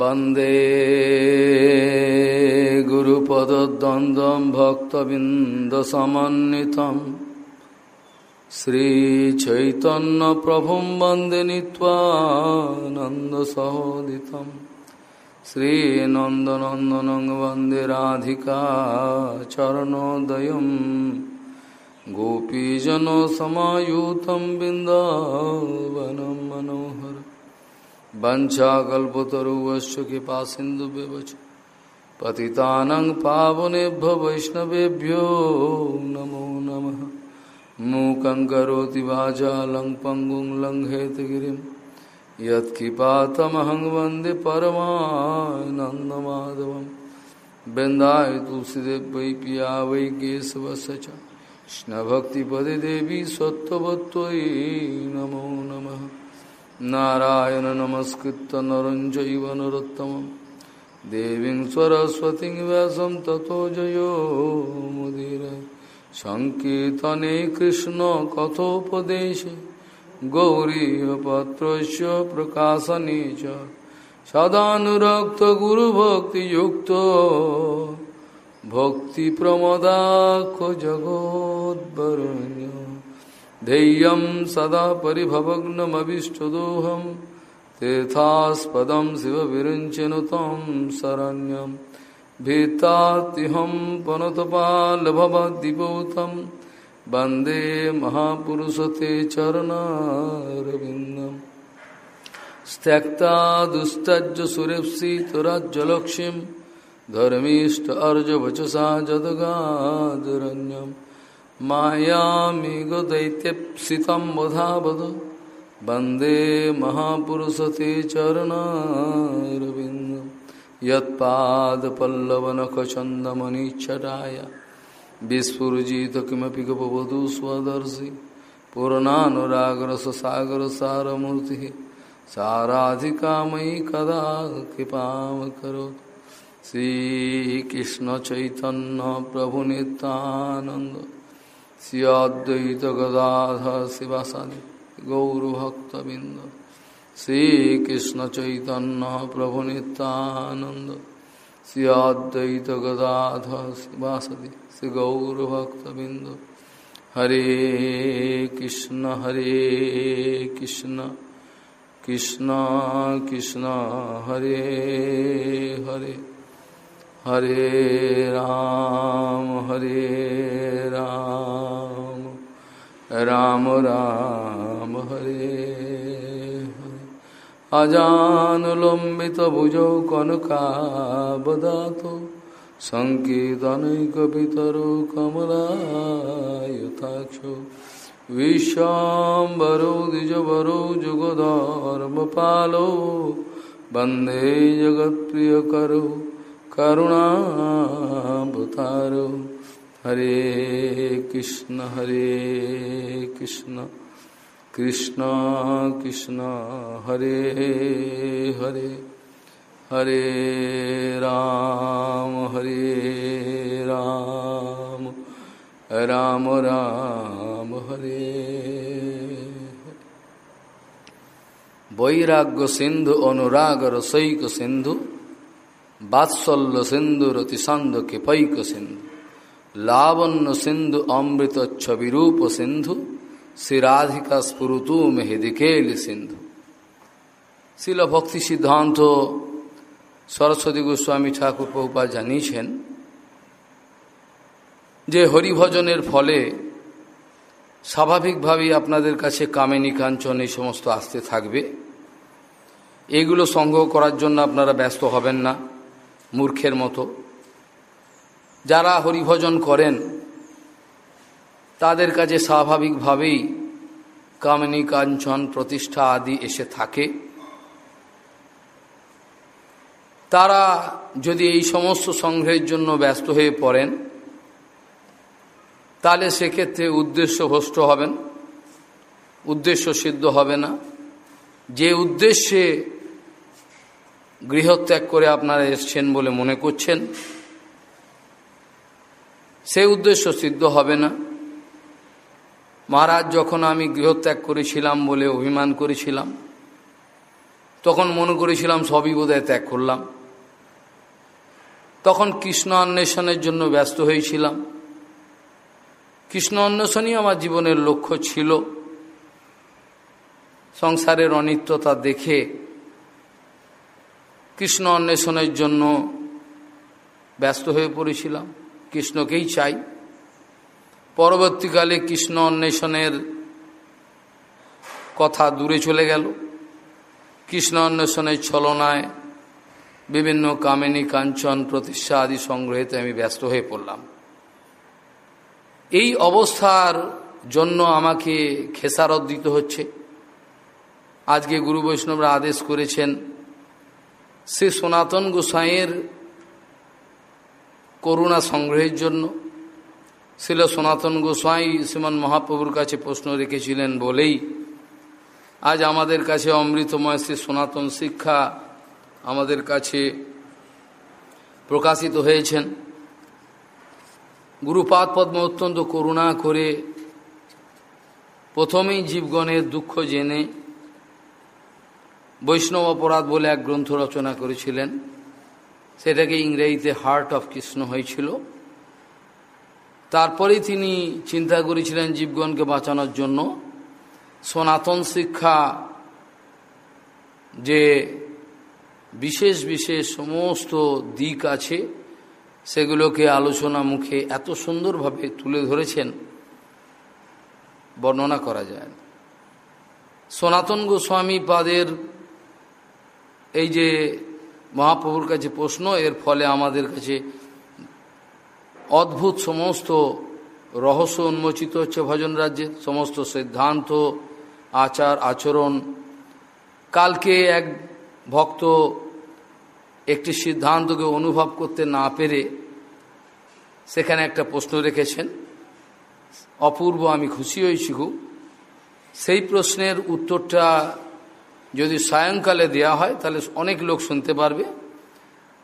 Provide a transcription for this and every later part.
वंदे गुरुपदद्वन्द्वं भक्तबिन्दसमन्वितं श्रीचैतन्यप्रभुं वंदे नीत्वानन्दसहोदितं श्रीनन्दनन्दनं वंदे राधिका चरणोदयं गोपीजनसमायुतं बिन्दावनं मनोहर वंशाकल्पतरुवश्च कृपा सिंधु पतितानं पावनेभ्य वैष्णवेभ्यो नमो नमः। मूकं करोति वाचालं पङ्गुं लङ्घयतगिरिं। यत्कृपातमहं वंदे परमानन्दमाधवं वृन्दाय तुलसीदेव पिया वै केशवस्य च। देवी सत्त्ववत्त्वयि नमो नमः। নারায়ণ নমস্কৃত নরঞ্জৈব নরোত্তম দেবী সরস্বতী ব্যাসম ততো জয়োমুদির সংকীর্তনে কৃষ্ণ কথোপদেশে গৌরীপত্র প্রকাশনে সদানুরক্ত গুরুভক্তিযুক্ত ভক্তি প্রমদাখ জগদ্বরণ্য धैर्यं सदा परिभवग्नमभिष्टदोहं, तीर्थास्पदं शिवविरिञ्चनु तं शरण्यं। भीतातिहं पनतपालभवद्दिपूतं वंदे महापुरुषते चरणारविन्दं त्यक्ता दुस्तज्ज सुरेप्सितराज्यलक्ष्मीं धर्मीष्ट अर्जवचसा जदगादरण्यम् मायामिगदैत्यप्सितं वधावद वंदे महापुरुषते चरणारविन्दं। यत्पादपल्लवनखचन्दमनिच्छटाय। विस्फुरजित किमपि गपवधू स्वदर्शि। पूर्णानुरागरससागरसारमूर्तिः। साराधिका मयि कदा कृपां करोतु श्रीकृष्णचैतन्यप्रभुनितानन्द श्रीअद्वैत गदाधर शिवासादि गौरभक्तबिंद श्रीकृष्ण चैतन्य प्रभु नित्यानंद श्रीअद्वैत गदाधर शिवासदि श्री गौरभक्तबिंद हरे कृष्ण हरे कृष्ण। कृष्ण कृष्ण, हरे हरे। हरे राम हरे राम। राम राम, हरे हरे। अजानुलम्बितभुजौ कनकावदातो सङ्कीर्तनैकपितरो कमलायताक्षो। विश्वाम्बरो द्विजवरो जुगधर्मपालो। वंदे जगत्प्रियकरो। करुणाभतारो हरे कृष्ण हरे कृष्ण। कृष्ण कृष्ण, हरे हरे। हरे राम हरे राम। राम राम, हरे। वैराग्य सिंधु, अनुराग रसईक सिंधु। বাৎসল্য সিন্ধুর অতিসান্দ কেপৈক সিন্ধু, লাবণ্য সিন্ধু অমৃত ছবিরূপ সিন্ধু শ্রীরাধিকা স্ফুরুতু মেহেদিকেল সিন্ধু। শিল ভক্তি সিদ্ধান্ত সরস্বতী গোস্বামী ঠাকুর প্রভুপা জানিয়েছেন যে হরিভজনের ফলে স্বাভাবিকভাবেই আপনাদের কাছে কামিনী কাঞ্চন এই সমস্ত আসতে থাকবে। এগুলো সংগ্রহ করার জন্য আপনারা ব্যস্ত হবেন না। মূর্খের মতো। যারা হরিভজন করেন, তাদের কাছে স্বাভাবিকভাবেই কামিনী, কাঞ্চন, প্রতিষ্ঠা আদি এসে থাকে। তারা যদি এই সমস্ত সংগ্রহের জন্য ব্যস্ত হয়ে পড়েন, তাহলে সেক্ষেত্রে উদ্দেশ্য ভ্রষ্ট হবেন, উদ্দেশ্য সিদ্ধ হবে না। যে উদ্দেশ্যে গৃহত্যাগ করে আপনারা এসছেন বলে মনে করছেন, সে উদ্দেশ্য সিদ্ধ হবে না। মহারাজ, যখন আমি গৃহত্যাগ করেছিলাম বলে অভিমান করেছিলাম, তখন মনে করেছিলাম সবই বোধহয় ত্যাগ করলাম। তখন কৃষ্ণ অন্বেষণের জন্য ব্যস্ত হয়েছিলাম। কৃষ্ণ অন্বেষণই আমার জীবনের লক্ষ্য ছিল। সংসারের অনিত্যতা দেখে কৃষ্ণ অন্বেষণের জন্য ব্যস্ত হয়ে পড়েছিলাম। কৃষ্ণকেই চাই। পরবর্তীকালে কৃষ্ণ অন্বেষণের কথা দূরে চলে গেল। কৃষ্ণ অন্বেষণের ছলনায় বিভিন্ন কামিনী, কাঞ্চন, প্রতিষ্ঠা আদি সংগ্রহেতে আমি ব্যস্ত হয়ে পড়লাম। এই অবস্থার জন্য আমাকে খেসারত দিতে হচ্ছে। আজকে গুরু বৈষ্ণবরা আদেশ করেছেন সে সনাতন গোসাইয়ের করুণা সংগ্রহের জন্য ছিল সনাতন গোস্বাই শ্রীমান মহাপ্রভুর কাছে প্রশ্ন রেখেছিলেন বলেই, আজ আমাদের কাছে অমৃতময় শ্রী সনাতন শিক্ষা আমাদের কাছে প্রকাশিত হয়েছেন। গুরুপাদ পদ্ম অত্যন্ত করুণা করে প্রথমেই জীবগণের দুঃখ জেনে বৈষ্ণব অপরাধ বলে এক গ্রন্থ রচনা করেছিলেন। সেটাকে ইংরেজিতে হার্ট অফ কৃষ্ণ হয়েছিল। তারপরে তিনি চিন্তা করেছিলেন জীবগণকে বাঁচানোর জন্য। সনাতন শিক্ষা যে বিশেষ বিশেষ সমস্ত দিক আছে, সেগুলোকে আলোচনা মুখে এত সুন্দরভাবে তুলে ধরেছেন, বর্ণনা করা যায় সনাতন গোস্বামী পাদের এই যে মহাপ্রভুর কাছে প্রশ্ন, এর ফলে আমাদের কাছে অদ্ভুত সমস্ত রহস্য উন্মোচিত হচ্ছে ভজন রাজ্যে, সমস্ত সিদ্ধান্ত, আচার, আচরণ। কালকে এক ভক্ত একটি সিদ্ধান্তকে অনুভব করতে না পেরে সেখানে একটা প্রশ্ন রেখেছেন, অপূর্ব, আমি খুশি হয়েছি খুব সেই প্রশ্নের উত্তরটা যদি সায়ংকালে দেয়া হয়, তাহলে অনেক লোক শুনতে পারবে।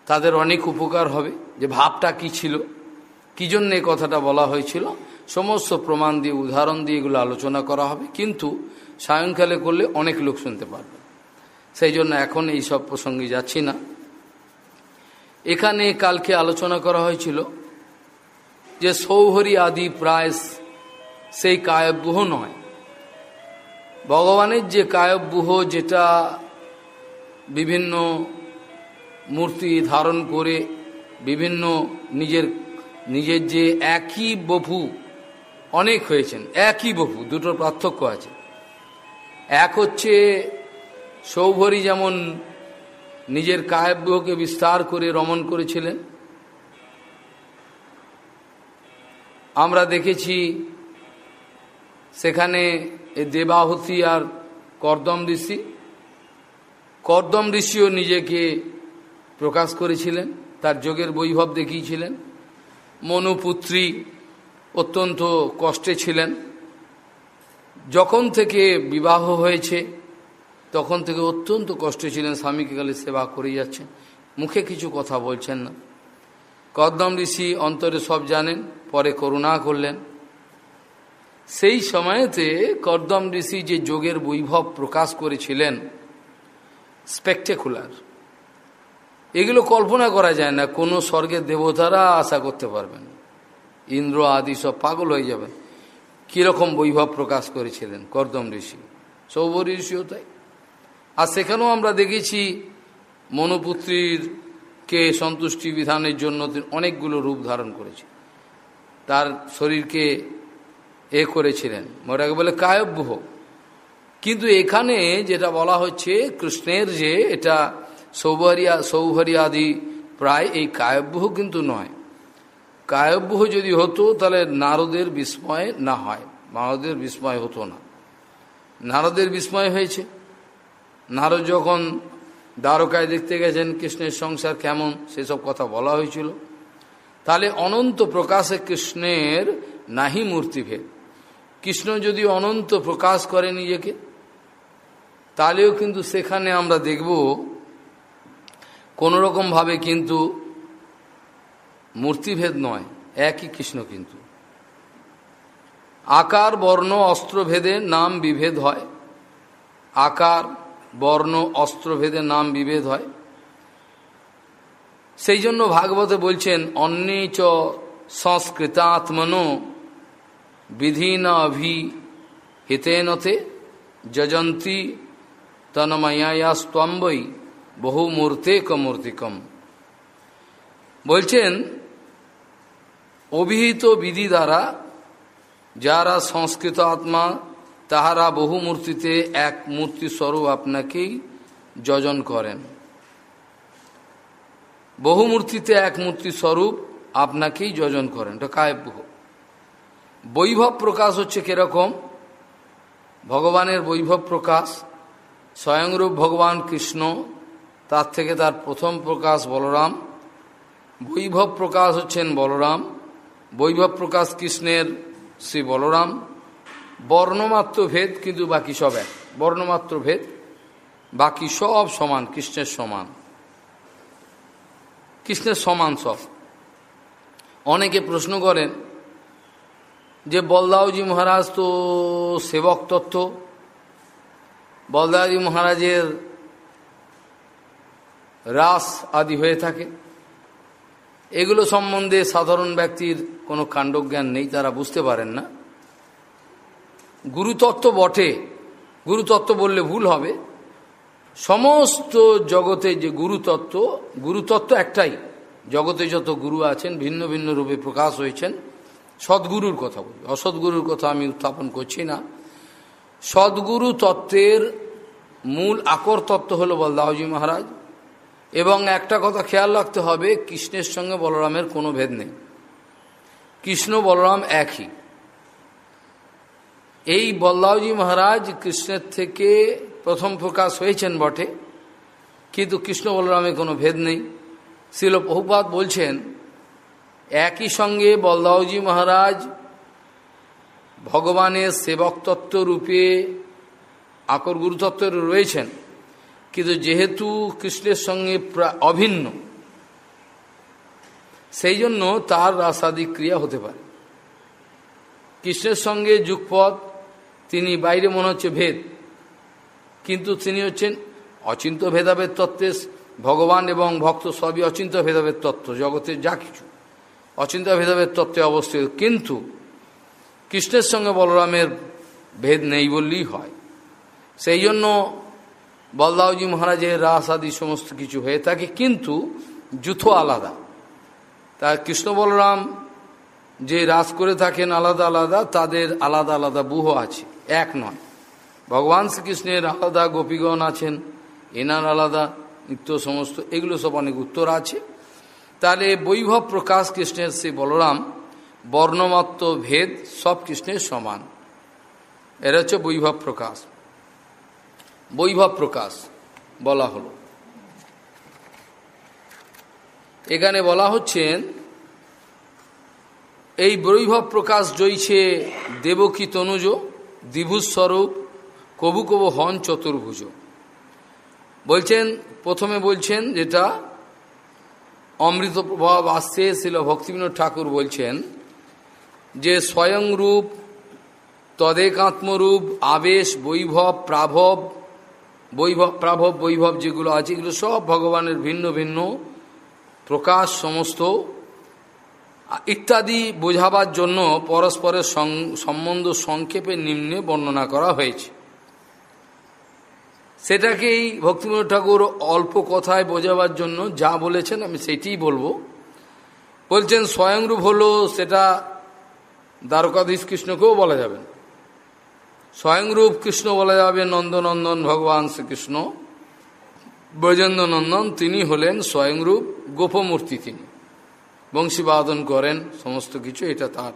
তাদের অনেক উপকার হবে। যে ভাবটা কি ছিল? কী জন্য এই কথাটা বলা হয়েছিল? সমস্ত প্রমাণ দিয়ে, উদাহরণ দিয়ে এগুলো আলোচনা করা হবে। কিন্তু সায়ংকালে করলে অনেক লোক শুনতে পারবে। সেই জন্য এখন এই সব প্রসঙ্গে যাচ্ছি না। এখানে কালকে আলোচনা করা হয়েছিল যে সৌহরি আদি প্রায় সেই কায়ব্যহ নয়। ভগবানের যে কায়ব্যূহ যেটা বিভিন্ন মূর্তি ধারণ করে, বিভিন্ন নিজের নিজের যে একই বভু অনেক হয়েছেন, একই বভু দুটোর পার্থক্য আছে। এক হচ্ছে সৌভরী যেমন নিজের কায়ব্যকে বিস্তার করে রমণ করেছিলেন। আমরা দেখেছি সেখানে দেবাহতি আর কর্দম ঋষি। কর্দম ঋষিও নিজেকে প্রকাশ করেছিলেন, তার যোগের বৈভব দেখিয়েছিলেন। মনুপুত্রী অত্যন্ত কষ্টে ছিলেন। যখন থেকে বিবাহ হয়েছে, তখন থেকে অত্যন্ত কষ্টে ছিলেন, স্বামীকে গেলে সেবা করে যাচ্ছেন, মুখে কিছু কথা বলছেন না। কদ্দম ঋষি অন্তরে সব জানেন, পরে করুণা করলেন। সেই সময়েতে কর্দম ঋষি যে যোগের বৈভব প্রকাশ করেছিলেন স্পেকটেকুলার এগুলো কল্পনা করা যায় না, কোনো স্বর্গের দেবতারা আশা করতে পারবেন। ইন্দ্র, আদি সব পাগল হয়ে যাবে। কীরকম বৈভব প্রকাশ করেছিলেন কর্দম ঋষি? সৌভ ঋষিও তাই। আর সেখানেও আমরা দেখেছি, মনোপুত্রীর কে সন্তুষ্টি বিধানের জন্য অনেকগুলো রূপ ধারণ করেছে তার শরীরকে এ করেছিলেন। ওটাকে বলে কায়ব্যহ। কিন্তু এখানে যেটা বলা হচ্ছে, কৃষ্ণের যে এটা সৌভরিয়া সৌভরিয়াদি, প্রায় এই কায়ব্যহ কিন্তু নয়। কায়ব্যহ যদি হতো, তাহলে নারদের বিস্ময় না হয়। নারদের বিস্ময় হতো না। নারদের বিস্ময় হয়েছে। নারদ যখন দ্বারকায় দেখতে গেছেন, কৃষ্ণের সংসার কেমন, সেসব কথা বলা হয়েছিল। তাহলে অনন্ত প্রকাশে কৃষ্ণের নাহি মূর্তিভেদ কৃষ্ণ যদি অনন্ত প্রকাশ করে নিজেকে, তাহলেও কিন্তু সেখানে আমরা দেখব, কোনোরকমভাবে কিন্তু মূর্তিভেদ নয়, একই কৃষ্ণ কিন্তু। আকার, বর্ণ, অস্ত্রভেদে নাম বিভেদ হয়। আকার, বর্ণ, অস্ত্রভেদে নাম বিভেদ হয়। সেই জন্য ভাগবতে বলছেন অন্যে চ সংস্কৃতাত্মনো বিধি না অভি হিতেনতে যজন্তী তন্ময়াস্তম্বই বহু মূর্তে কমূর্তিকম বলছেন, অভিহিত বিধি দ্বারা যারা সংস্কৃত আত্মা, তাহারা বহু মূর্তিতে এক মূর্তি স্বরূপ আপনাকেই যজন করেন। বহু মূর্তিতে এক মূর্তি স্বরূপ আপনাকেই যজন করেন। এটা কাব্য বৈভব প্রকাশ হচ্ছে কীরকম? ভগবানের বৈভব প্রকাশ, স্বয়ংরূপ ভগবান কৃষ্ণ, তার থেকে তার প্রথম প্রকাশ বলরাম, বৈভব প্রকাশ হচ্ছেন বলরাম, বৈভব প্রকাশ কৃষ্ণের শ্রী বলরাম, বর্ণমাত্র ভেদ কিন্তু বাকি সব এক, বর্ণমাত্র ভেদ, বাকি সব সমান, কৃষ্ণের সমান। কৃষ্ণের সমান সব। অনেকে প্রশ্ন করেন যে বলদাওজি মহারাজ তো সেবক তত্ত্ব। বলদাওজি মহারাজের রাস আদি হয়ে থাকে। এগুলো সম্বন্ধে সাধারণ ব্যক্তির কোনো কাণ্ডজ্ঞান নেই, তারা বুঝতে পারেন না। গুরুতত্ত্ব বটে। গুরুতত্ত্ব বললে ভুল হবে। সমস্ত জগতে যে গুরুতত্ত্ব গুরুতত্ত্ব একটাই। জগতে যত গুরু আছেন, ভিন্ন ভিন্ন রূপে প্রকাশ হয়েছেন। সদ্গুরুর কথা বলি। অসৎগুরুর কথা আমি উত্থাপন করছি না। সদ্গুরু তত্ত্বের মূল আকর তত্ত্ব হল বলদাহজি মহারাজ। এবং একটা কথা খেয়াল রাখতে হবে, কৃষ্ণের সঙ্গে বলরামের কোনো ভেদ নেই। কৃষ্ণ, বলরাম একই। এই বল্লাহজি মহারাজ কৃষ্ণের থেকে প্রথম প্রকাশ হয়েছেন বটে, কিন্তু কৃষ্ণ, বলরামের কোনো ভেদ নেই। শিল বহুপাত বলছেন একই সঙ্গে বলদাওজি মহারাজ ভগবানের সেবক তত্ত্ব রূপে আকর গুরুতত্ত্ব রয়েছেন। কিন্তু যেহেতু কৃষ্ণের সঙ্গে অভিন্ন, সেই জন্য তার রাসাদিক ক্রিয়া হতে পারে। কৃষ্ণের সঙ্গে যুগপথ তিনি বাইরে মনে হচ্ছে ভেদ, কিন্তু তিনি হচ্ছেন অচিন্ত ভেদাভেদ তত্ত্বে ভগবান এবং ভক্ত সবই অচিন্ত ভেদাভেদ তত্ত্ব, জগতের যা কিছু। অচিন্ত ভেদাভেদ তত্ত্বে অবস্থিত। কিন্তু কৃষ্ণের সঙ্গে বলরামের ভেদ নেই বললেই হয়। সেই জন্য বলদাওজি মহারাজের রাস আদি সমস্ত কিছু হয়ে থাকে, কিন্তু যুথ আলাদা। তা কৃষ্ণ বলরাম যে রাস করে থাকেন আলাদা আলাদা, তাদের আলাদা আলাদা বুহ আছে, এক নয়। ভগবান শ্রীকৃষ্ণের আলাদা গোপীগণ আছেন, এনার আলাদা নিত্য সমস্ত, এগুলো সব অনেক উত্তর আছে। তাহলে বৈভব প্রকাশ কৃষ্ণের শ্রী বলরাম বর্ণমাত্র ভেদ সব কৃষ্ণের সমান। এরা হচ্ছে বৈভব প্রকাশ। বৈভব প্রকাশ বলা হলো। এখানে বলা হচ্ছেন এই বৈভব প্রকাশ জয়ছে দেবকী তনুজ দ্বিভুস্বরূপ কবু কবু হন চতুর্ভুজ। বলছেন, প্রথমে বলছেন যেটা অমৃত প্রভাব আসছে ছিল ভক্তিবিনোদ ঠাকুর বলছেন যে স্বয়ংরূপ তদেকাত্মরূপ, আবেশ, বৈভব, প্রাভব বৈভব প্রাভব, বৈভব যেগুলো আছে, এগুলো সব ভগবানের ভিন্ন ভিন্ন প্রকাশ, সমস্ত, ইত্যাদি বোঝাবার জন্য পরস্পরের সম্বন্ধ সংক্ষেপে নিম্নে বর্ণনা করা হয়েছে। সেটাকেই ভক্তিমোহন ঠাকুর অল্প কথায় বোঝাবার জন্য যা বলেছেন, আমি সেটিই বলব। বলছেন, স্বয়ংরূপ হলো সেটা দ্বারকাধীশ কৃষ্ণকেও বলা যাবে স্বয়ংরূপ কৃষ্ণ বলা যাবে নন্দনন্দন, ভগবান শ্রীকৃষ্ণ ব্রজেন্দ্র নন্দন তিনি হলেন স্বয়ংরূপ গোপমূর্তি তিনি। বংশীবাদন করেন, সমস্ত কিছু, এটা তার।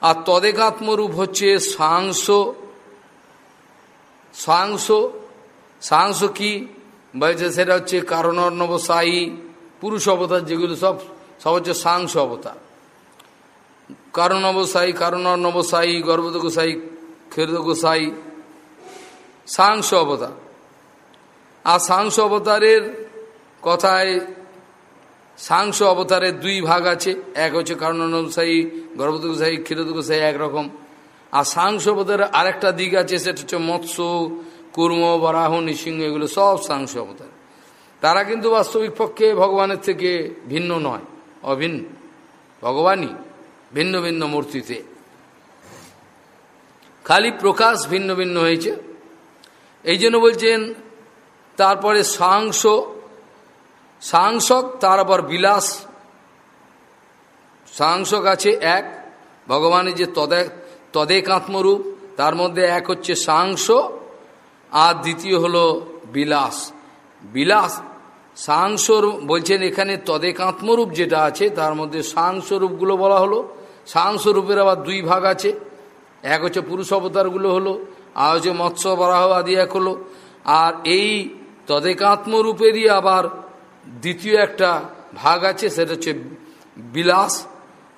আর তদেকাত্মরূপ হচ্ছে সাংস সাংস সাংস কি বলছে সেটা হচ্ছে সাই পুরুষ অবতার যেগুলো সব সব হচ্ছে সাংস অবতার। কারণ অবসায়ী কারণ নবসায়ী গর্ভদ গোসাই খেরদ গোসাই সাংস অবতার। আর সাংস অবতারের কথায় সাংস অবতারের দুই ভাগ আছে, এক হচ্ছে কারণ অনুসায়ী গর্ভদ গোসাই ক্ষীরদ গোসাই একরকম। আর সাংস অবতারের আরেকটা দিক আছে, সেটা হচ্ছে মৎস্য কুর্ম, বরাহ, নৃসিংহ এগুলো সব সাংস অবতার তারা কিন্তু বাস্তবিক পক্ষে ভগবানের থেকে ভিন্ন নয়, অভিন্ন। ভগবানই ভিন্ন ভিন্ন মূর্তিতে। খালি প্রকাশ ভিন্ন ভিন্ন হয়েছে। এই জন্য বলছেন, তারপরে সাংস, সাংসক, তার আবার বিলাস। সাংসক আছে এক, ভগবানের যে তদে তদেকাত্মরূপ, তার মধ্যে এক হচ্ছে সাংস আর দ্বিতীয় হলো বিলাস। বিলাস সাংসর বলছেন এখানে তদেকাত্মরূপ যেটা আছে, তার মধ্যে সাংস্বরূপগুলো বলা হলো। সাংস্বরূপের আবার দুই ভাগ আছে। এক হচ্ছে পুরুষ অবতারগুলো হলো, আর হচ্ছে মৎস্য বরাহ আদি এক হলো। আর এই তদেকাত্মরূপেরই আবার দ্বিতীয় একটা ভাগ আছে, সেটা হচ্ছে বিলাস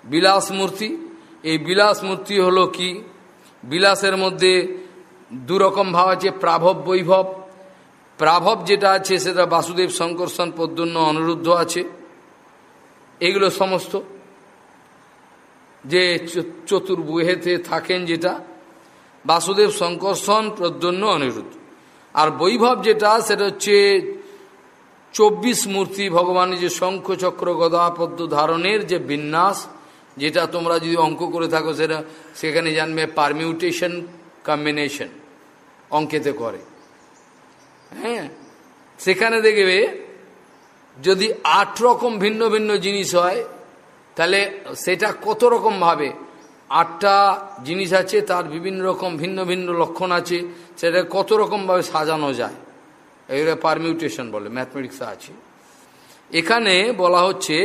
বিলাস মূর্তি। এই বিলাস মূর্তি হলো কি? বিলাসের মধ্যে দুরকম ভাব আছে, প্রাভব, বৈভব। প্রাভব যেটা আছে, সেটা বাসুদেব শঙ্কর্ষণ পদ্যন্য অনুরুদ্ধ আছে। এগুলো সমস্ত। যে চতুর্বুহেতে থাকেন যেটা, বাসুদেব শঙ্কর্ষণ প্রদ্যন্য অনিরুদ্ধ। আর বৈভব যেটা, সেটা হচ্ছে চব্বিশ মূর্তি ভগবানের যে শঙ্খ, চক্র, গদা, পদ্ম ধারণের যে বিন্যাস, যেটা তোমরা যদি অঙ্ক করে থাকো, সেটা সেখানে জানবে পারমিউটেশন কম্বিনেশন অঙ্কেতে করে। হ্যাঁ? সেখানে দেখবে যদি আট রকম ভিন্ন ভিন্ন জিনিস হয়, তাহলে সেটা কত রকম ভাবে? আটটা জিনিস আছে, তার বিভিন্ন রকম ভিন্ন ভিন্ন লক্ষণ আছে, সেটা কত রকমভাবে সাজানো যায়? এগুলো পারমিউটেশন বলে ম্যাথমেটিক্সে আছে। এখানে বলা হচ্ছে,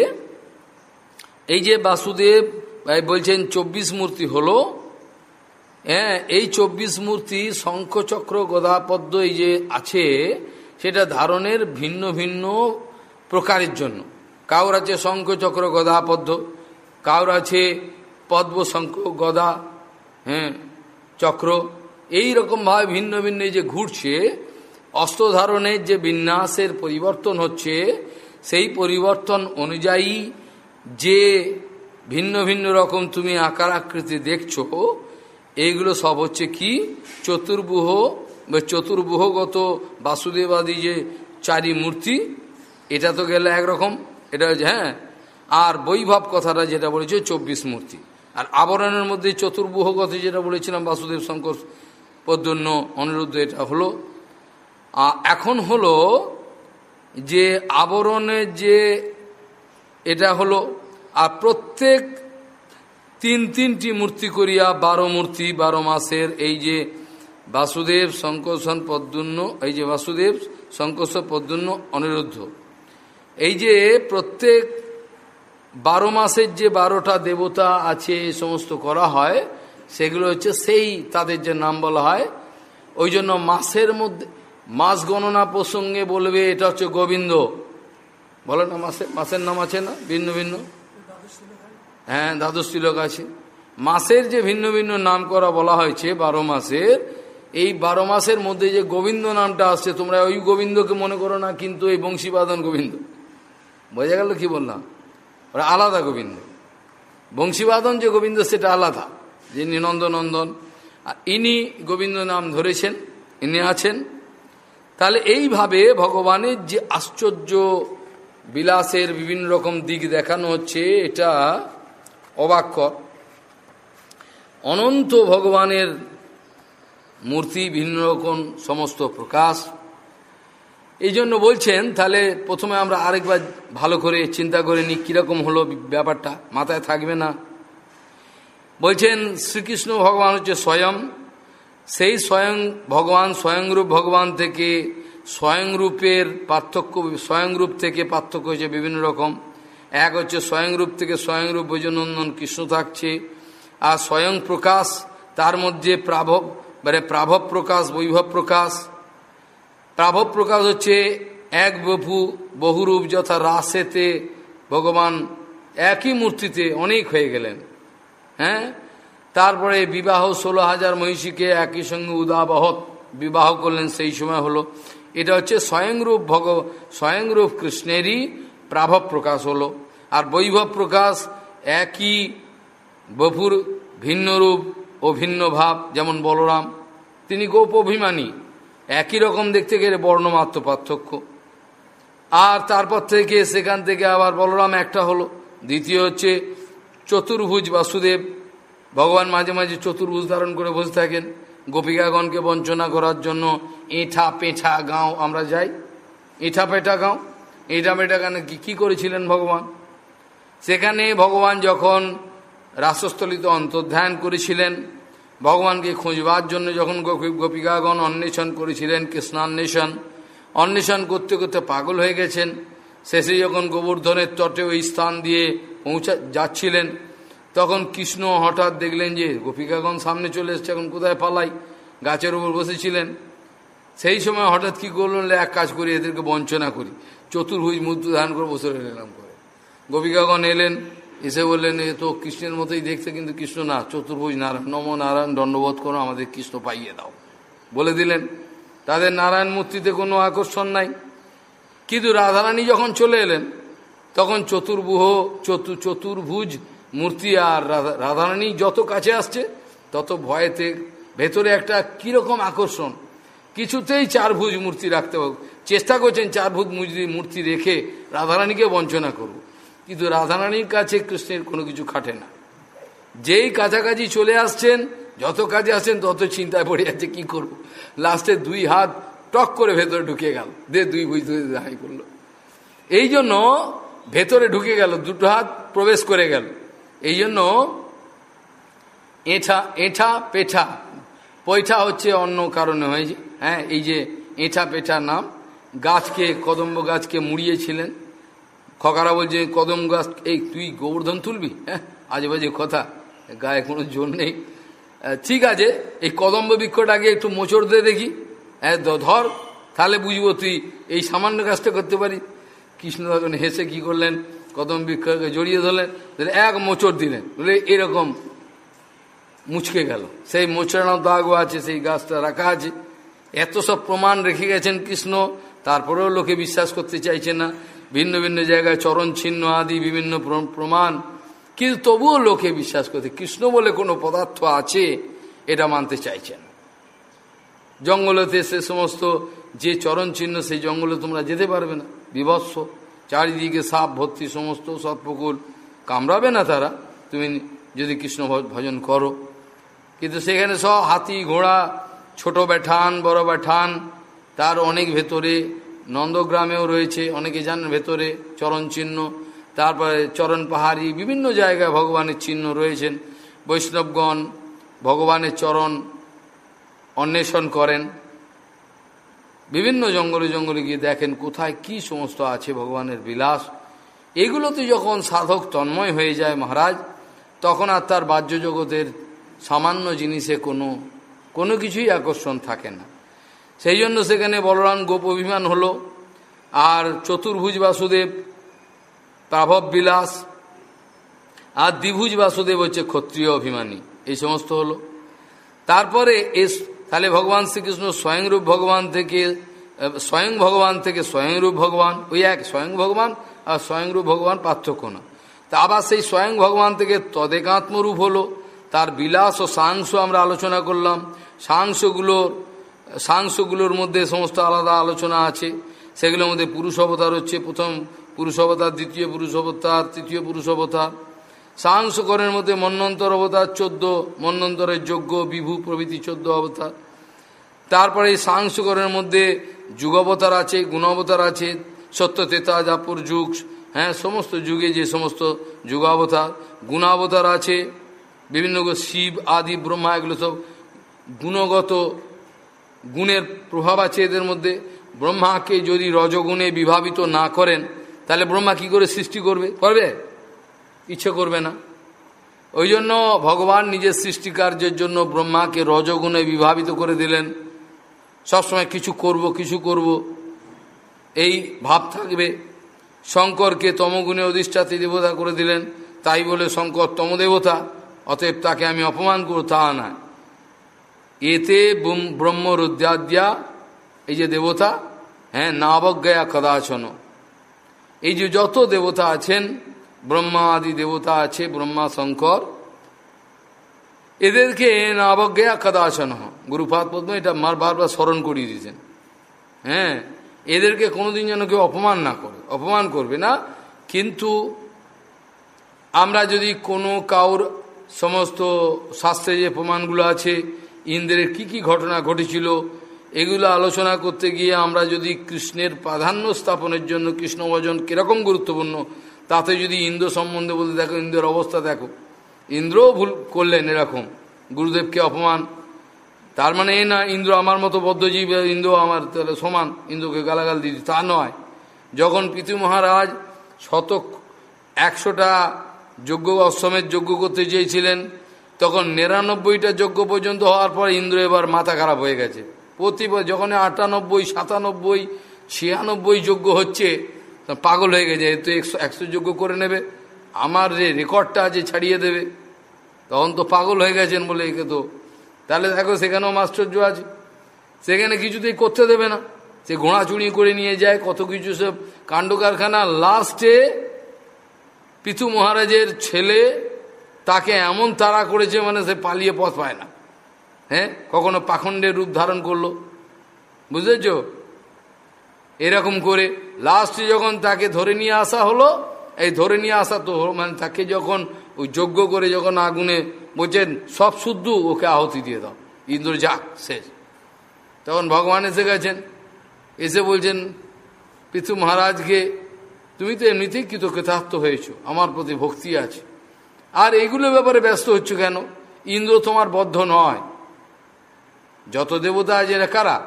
এই যে বাসুদেব বলছেন চব্বিশ মূর্তি হলো হ্যাঁ এই চব্বিশ মূর্তি শঙ্খচক্র গদাপদ্ম এই যে আছে, সেটা ধারণের ভিন্ন ভিন্ন প্রকারের জন্য। কাউর আছে শঙ্খচক্র গদাপদ্ম, কাউর আছে পদ্ম শঙ্খ গদা হ্যাঁ চক্র। এই রকমভাবে ভিন্ন ভিন্ন যে ঘুরছে, অস্ত্র ধারণের যে বিন্যাসের পরিবর্তন হচ্ছে, সেই পরিবর্তন অনুযায়ী যে ভিন্ন ভিন্ন রকম তুমি আকার আকৃতি দেখছ এইগুলো সব হচ্ছে কি? চতুর্বুহ চতুর্বুহগত বাসুদেবাদী যে চারি মূর্তি, এটা তো গেলে একরকম, এটা হচ্ছে হ্যাঁ? আর বৈভব কথাটা যেটা বলেছে, চব্বিশ মূর্তি। আর আবরণের মধ্যে চতুর্বুহগত যেটা বলেছিলাম, বাসুদেব শঙ্কর পদ্যন্য অনিরুদ্ধ, এটা হলো। এখন হলো যে আবরণের যে, এটা হলো, আর প্রত্যেক তিন তিনটি মূর্তি করিয়া বারো মূর্তি, বারো মাসের এই যে বাসুদেব শঙ্কর্ষণ পদ্মন্য এই যে বাসুদেব শঙ্কর্ষ পদ্মন্য অনিরুদ্ধ। এই যে প্রত্যেক বারো মাসের যে বারোটা দেবতা আছে, এই সমস্ত করা হয়, সেগুলো হচ্ছে সেই তাদের যে নাম বলা হয়। ওই জন্য মাসের মধ্যে, মাস গণনা প্রসঙ্গে বলবে, এটা হচ্ছে গোবিন্দ। বলো না মাসের মাসের নাম আছে না? ভিন্ন ভিন্ন? হ্যাঁ দ্বাদশ তিলক আছে। মাসের যে ভিন্ন ভিন্ন নাম করা বলা হয়েছে, বারো মাসের, এই বারো মাসের মধ্যে যে গোবিন্দ নামটা আসছে, তোমরা ওই গোবিন্দকে মনে করো না, কিন্তু এই বংশীবাদন গোবিন্দ। বোঝা গেল কি বললাম? ওরা আলাদা গোবিন্দ। বংশীবাদন যে গোবিন্দ, সেটা আলাদা যিনি নন্দনন্দন আর ইনি গোবিন্দ নাম ধরেছেন, ইনি আছেন। তাহলে এইভাবে ভগবানের যে আশ্চর্য বিলাসের বিভিন্ন রকম দিক দেখানো হচ্ছে, এটা অবাক্য, অনন্ত ভগবানের মূর্তি, ভিন্ন রকম সমস্ত প্রকাশ। এই জন্য বলছেন, তাহলে প্রথমে আমরা আরেকবার ভালো করে চিন্তা করে নিই, কীরকম হলো ব্যাপারটা, মাথায় থাকবে না। বলছেন, শ্রীকৃষ্ণ ভগবান হচ্ছে স্বয়ং। সেই স্বয়ং ভগবান, স্বয়ংরূপ ভগবান থেকে স্বয়ংরূপের পার্থক্য, স্বয়ংরূপ থেকে পার্থক্য হয়েছে বিভিন্ন রকম। এক হচ্ছে স্বয়ংরূপ থেকে স্বয়ংরূপ বৈজনন্দন কৃষ্ণ থাকছে। আর স্বয়ং প্রকাশ, তার মধ্যে প্রাভব মানে প্রাভব প্রকাশ, বৈভব প্রকাশ। প্রাভব প্রকাশ হচ্ছে এক বপু বহুরূপ যথা রাসেতে ভগবান একই মূর্তিতে অনেক হয়ে গেলেন। হ্যাঁ? তারপরে বিবাহ ষোলো হাজার মহিষীকে একই সঙ্গে উদাবহত বিবাহ করলেন, সেই সময় হলো। এটা হচ্ছে স্বয়ংরূপ ভগ, স্বয়ংরূপ কৃষ্ণেরই প্রাভব প্রকাশ হলো। আর বৈভব প্রকাশ একই বপুর ভিন্ন রূপ ও ভিন্ন ভাব, যেমন বলরাম। তিনি গোপ অভিমানী, একই রকম দেখতে গেলে বর্ণমাত্র পার্থক্য। আর তারপর থেকে সেখান থেকে আবার বলরাম একটা হলো। দ্বিতীয় হচ্ছে চতুর্ভুজ বাসুদেব। ভগবান মাঝে মাঝে চতুর্ভুজ ধারণ করে বসে থাকেন। গোপিকাগণকে বঞ্চনা করার জন্য এঁঠা পেঁঠা গাঁও আমরা যাই। এঁঠা পেঠা গাঁও। এঁঠা পেঠা গানে কী করেছিলেন ভগবান? সেখানে ভগবান যখন রাসস্থলিত অন্তর্ধ্যান করেছিলেন, ভগবানকে খুঁজবার জন্য যখন গোপিকাগণ অন্বেষণ করেছিলেন, কৃষ্ণান্বেষণ, অন্বেষণ করতে করতে পাগল হয়ে গেছেন। শেষে যখন গোবর্ধনের তটে ওই স্থান দিয়ে পৌঁছা যাচ্ছিলেন, তখন কৃষ্ণ হঠাৎ দেখলেন যে গোপিকাগণ সামনে চলে এসছে, এখন কোথায় পালাই? গাছের উপর বসেছিলেন। সেই সময় হঠাৎ কি করলেন? এক কাজ করি, এদেরকে বঞ্চনা করি। চতুর্ভুজ মূর্তি ধারণ করে বসে রইলাম করে গোপিকাগণ এলেন, এসে বললেন, এ তো কৃষ্ণের মতোই দেখতে, কিন্তু কৃষ্ণ না। চতুর্ভুজ নারায়ণ, নম নারায়ণ, দণ্ডবোধ করো, আমাদের কৃষ্ণ পাইয়ে দাও। বলে দিলেন, তাদের নারায়ণ মূর্তিতে কোনো আকর্ষণ নাই। কিন্তু রাধারানী যখন চলে এলেন, তখন চতুর্ভুহ, চতু, চতুর্ভুজ মূর্তি আর রাধারানী যত কাছে আসছে, তত ভয়েতে ভেতরে একটা কীরকম আকর্ষণ। কিছুতেই চারভুজ মূর্তি রাখতে হবে। চেষ্টা করছেন চারভুজ মূর্তি রেখে রাধারানীকে বঞ্চনা করব কিন্তু রাধারানীর কাছে কৃষ্ণের কোনো কিছু খাটে না। যেই কাছাকাছি চলে আসছেন, যত কাজে আসছেন তত চিন্তায় পড়ে যাচ্ছে, কি করব। লাস্টে দুই হাত টক করে ভেতরে ঢুকে গেল। দে, দুই বুঝতে হাই করল। এই জন্য ভেতরে ঢুকে গেল, দুটো হাত প্রবেশ করে গেল। এই জন্য এঠা এঠা, পেঠা। পৈঠা হচ্ছে অন্য কারণে হয়েছে। হ্যাঁ এই যে এঁঠা পেঠা নাম। গাছকে, কদম্ব গাছকে মুড়িয়েছিলেন। খকারা বলছে, কদম গাছ, এই তুই গোবর্ধন তুলবি? হ্যাঁ আজে বাজে কথা। গায়ে কোনো জোর নেই। ঠিক আছে, এই কদম্ব বৃক্ষটাকে একটু মোচড় দিয়ে দেখি। হ্যাঁ ধর, তাহলে বুঝব তুই এই সামান্য কাজটা করতে পারি কৃষ্ণ তখন হেসে কি করলেন? কদম বৃক্ষকে জড়িয়ে ধরলেন এক মোচড় দিলেন। বলে এরকম মুচকে গেল। সেই মোচড়ানো দাগও আছে, সেই গাছটা রাখা আছে। এত সব প্রমাণ রেখে গেছেন কৃষ্ণ, তারপরেও লোকে বিশ্বাস করতে চাইছে না। ভিন্ন ভিন্ন জায়গায় চরণ ছিন্ন আদি বিভিন্ন প্রমাণ। কিন্তু তবুও লোকে বিশ্বাস করতে কৃষ্ণ বলে কোনো পদার্থ আছে, এটা মানতে চাইছেন। জঙ্গলেতে সে সমস্ত যে চরণ চিহ্ন, সেই জঙ্গলে তোমরা যেতে পারবে না। বিভৎস। চারিদিকে সাপ, ভর্তি সমস্ত সৎপকুল। কামড়াবে না তারা। তুমি যদি কৃষ্ণ ভজন করো। কিন্তু সেখানে সব হাতি, ঘোড়া, ছোট ব্যাঠান, বড় ব্যাঠান, তার অনেক ভেতরে নন্দগ্রামেও রয়েছে, অনেকে জানেন ভেতরে চরণ চিহ্ন, তারপরে চরণ পাহাড়ি বিভিন্ন জায়গায় ভগবানের চিহ্ন রয়েছেন। বৈষ্ণবগণ ভগবানের চরণ অন্বেষণ করেন। বিভিন্ন জঙ্গলে জঙ্গলে গিয়ে দেখেন কোথায় কি সমস্ত আছে ভগবানের বিলাস। এগুলোতে যখন সাধক তন্ময় হয়ে যায় মহারাজ, তখন আর তার বাহ্য জগতের সামান্য জিনিসে কোনো কোনো কিছুই আকর্ষণ থাকে না। সেই জন্য সেখানে বলরাম গোপ অভিমান হলো। আর চতুর্ভুজ বাসুদেব, প্রাভব বিলাস, আর দ্বিভুজ বাসুদেব হচ্ছে ক্ষত্রিয় অভিমানী। এই সমস্ত হলো। তারপরে এস, তাহলে ভগবান শ্রীকৃষ্ণ স্বয়ংরূপ ভগবান থেকে স্বয়ং ভগবান থেকে স্বয়ংরূপ ভগবান, ওই এক, স্বয়ং ভগবান আর স্বয়ংরূপ ভগবান পার্থক্য না। তা আবার সেই স্বয়ং ভগবান থেকে তদেকাত্মরূপ হলো। তার বিলাস ও সাংস আমরা আলোচনা করলাম। সাংসগুলোর সাংসগুলোর মধ্যে সমস্ত আলাদা আলোচনা আছে। সেগুলোর মধ্যে পুরুষ অবতার হচ্ছে প্রথম, পুরুষ অবতার, দ্বিতীয় পুরুষ অবতার, তৃতীয় পুরুষ অবতার। সাংসকরের মধ্যে মন্নন্তর অবতার, চোদ্দ মন্নন্তরের যোগ্য, বিভু প্রভৃতি চোদ্দ অবতার। তারপরে এই সাংসকরের মধ্যে যুগাবতার আছে গুণাবতার আছে, সত্য, তেতা, জাপুর, যুগ হ্যাঁ সমস্ত যুগে যে সমস্ত যুগাবতার গুণাবতার আছে, বিভিন্ন শিব, আদি, ব্রহ্মা, এগুলো সব গুণগত গুণের প্রভাব আছে এদের মধ্যে। ব্রহ্মাকে যদি রজগুণে বিভাবিত না করেন, তাহলে ব্রহ্মা কি করে সৃষ্টি করবে? করবে? ইচ্ছে করবে না। ওই জন্য ভগবান নিজের সৃষ্টিকার্যের জন্য ব্রহ্মাকে রজগুণে বিভাবিত করে দিলেন। সবসময় কিছু করব কিছু করব। এই ভাব থাকবে। শঙ্করকে তমগুণে অধিষ্ঠাতে দেবতা করে দিলেন। তাই বলে শঙ্কর তমদেবতা, অতএব তাকে আমি অপমান করব, তা না এতে ব্রহ্ম রুদ্যাদ্যা এই যে দেবতা হ্যাঁ নাবজ্ঞয়া কদাচন। এই যে যত দেবতা আছেন ব্রহ্মা আদি দেবতা আছে ব্রহ্মা শঙ্কর এদেরকে নাবজ্ঞয়া কদাচন। গুরুপাদ পদ্ম এটা মার বারবার স্মরণ করিয়ে দিয়েছেন। হ্যাঁ এদেরকে কোনোদিন যেন কেউ অপমান না করে, অপমান করবে না। কিন্তু আমরা যদি কোনো কাউর সমস্ত শাস্ত্রে যে প্রমাণগুলো আছে ইন্দ্রের কি কি ঘটনা ঘটেছিল, এগুলো আলোচনা করতে গিয়ে আমরা যদি কৃষ্ণের প্রাধান্য স্থাপনের জন্য কৃষ্ণ ভজন কীরকম গুরুত্বপূর্ণ, তাতে যদি ইন্দ্র সম্বন্ধে বলতে দেখো, ইন্দ্রের অবস্থা দেখো। ইন্দ্রও ভুল করলেন এরকম, গুরুদেবকে অপমান। তার মানে এ না, ইন্দ্র আমার মতো বদ্ধজীব, ইন্দ্র আমার তাহলে সমান, ইন্দ্রকে গালাগাল দিদি তা নয়। যখন পিতু মহারাজ শতক একশোটা যজ্ঞ অশ্বমের যজ্ঞ করতে চেয়েছিলেন তখন নিরানব্বইটা যজ্ঞ পর্যন্ত হওয়ার পর ইন্দ্র এবার মাথা খারাপ হয়ে গেছে। প্রতিবার যখন আটানব্বই, সাতানব্বই, ছিয়ানব্বই যজ্ঞ হচ্ছে পাগল হয়ে গেছে তো একশো একশো যজ্ঞ করে নেবে, আমার যে রেকর্ডটা আছে ছাড়িয়ে দেবে। তখন তো পাগল হয়ে গেছেন বলে একে তো। তাহলে দেখো সেখানেও মাস্টার্য আছে। সেখানে কিছুতেই করতে দেবে না। সে ঘোড়াচুড়ি করে নিয়ে যায়, কত কিছু সব। কাণ্ড কারখানা লাস্টে পিথু মহারাজের ছেলে তাকে এমন তাড়া করেছে মানে সে পালিয়ে পথ পায় না। হ্যাঁ? কখনো পাখণ্ডের রূপ ধারণ করল। বুঝেছ? এরকম করে লাস্টে যখন তাকে ধরে নিয়ে আসা হলো, এই ধরে নিয়ে আসা তো মানে তাকে যখন ওই যজ্ঞ করে যখন আগুনে বলছেন, সব শুদ্ধ, ওকে আহতি দিয়ে দাও। ইন্দ্র যাক, শেষ। তখন ভগবান এসে গেছেন। এসে বলছেন পিথু মহারাজকে, তুমি তো এমনিতেই কৃতকৃতার্থ হয়েছো। আমার প্রতি ভক্তি আছে। আর এগুলো ব্যাপারে ব্যস্ত হচ্ছ কেন? ইন্দ্র তোমার বদ্ধ নয়। যত দেবতা আছে এরা কারা?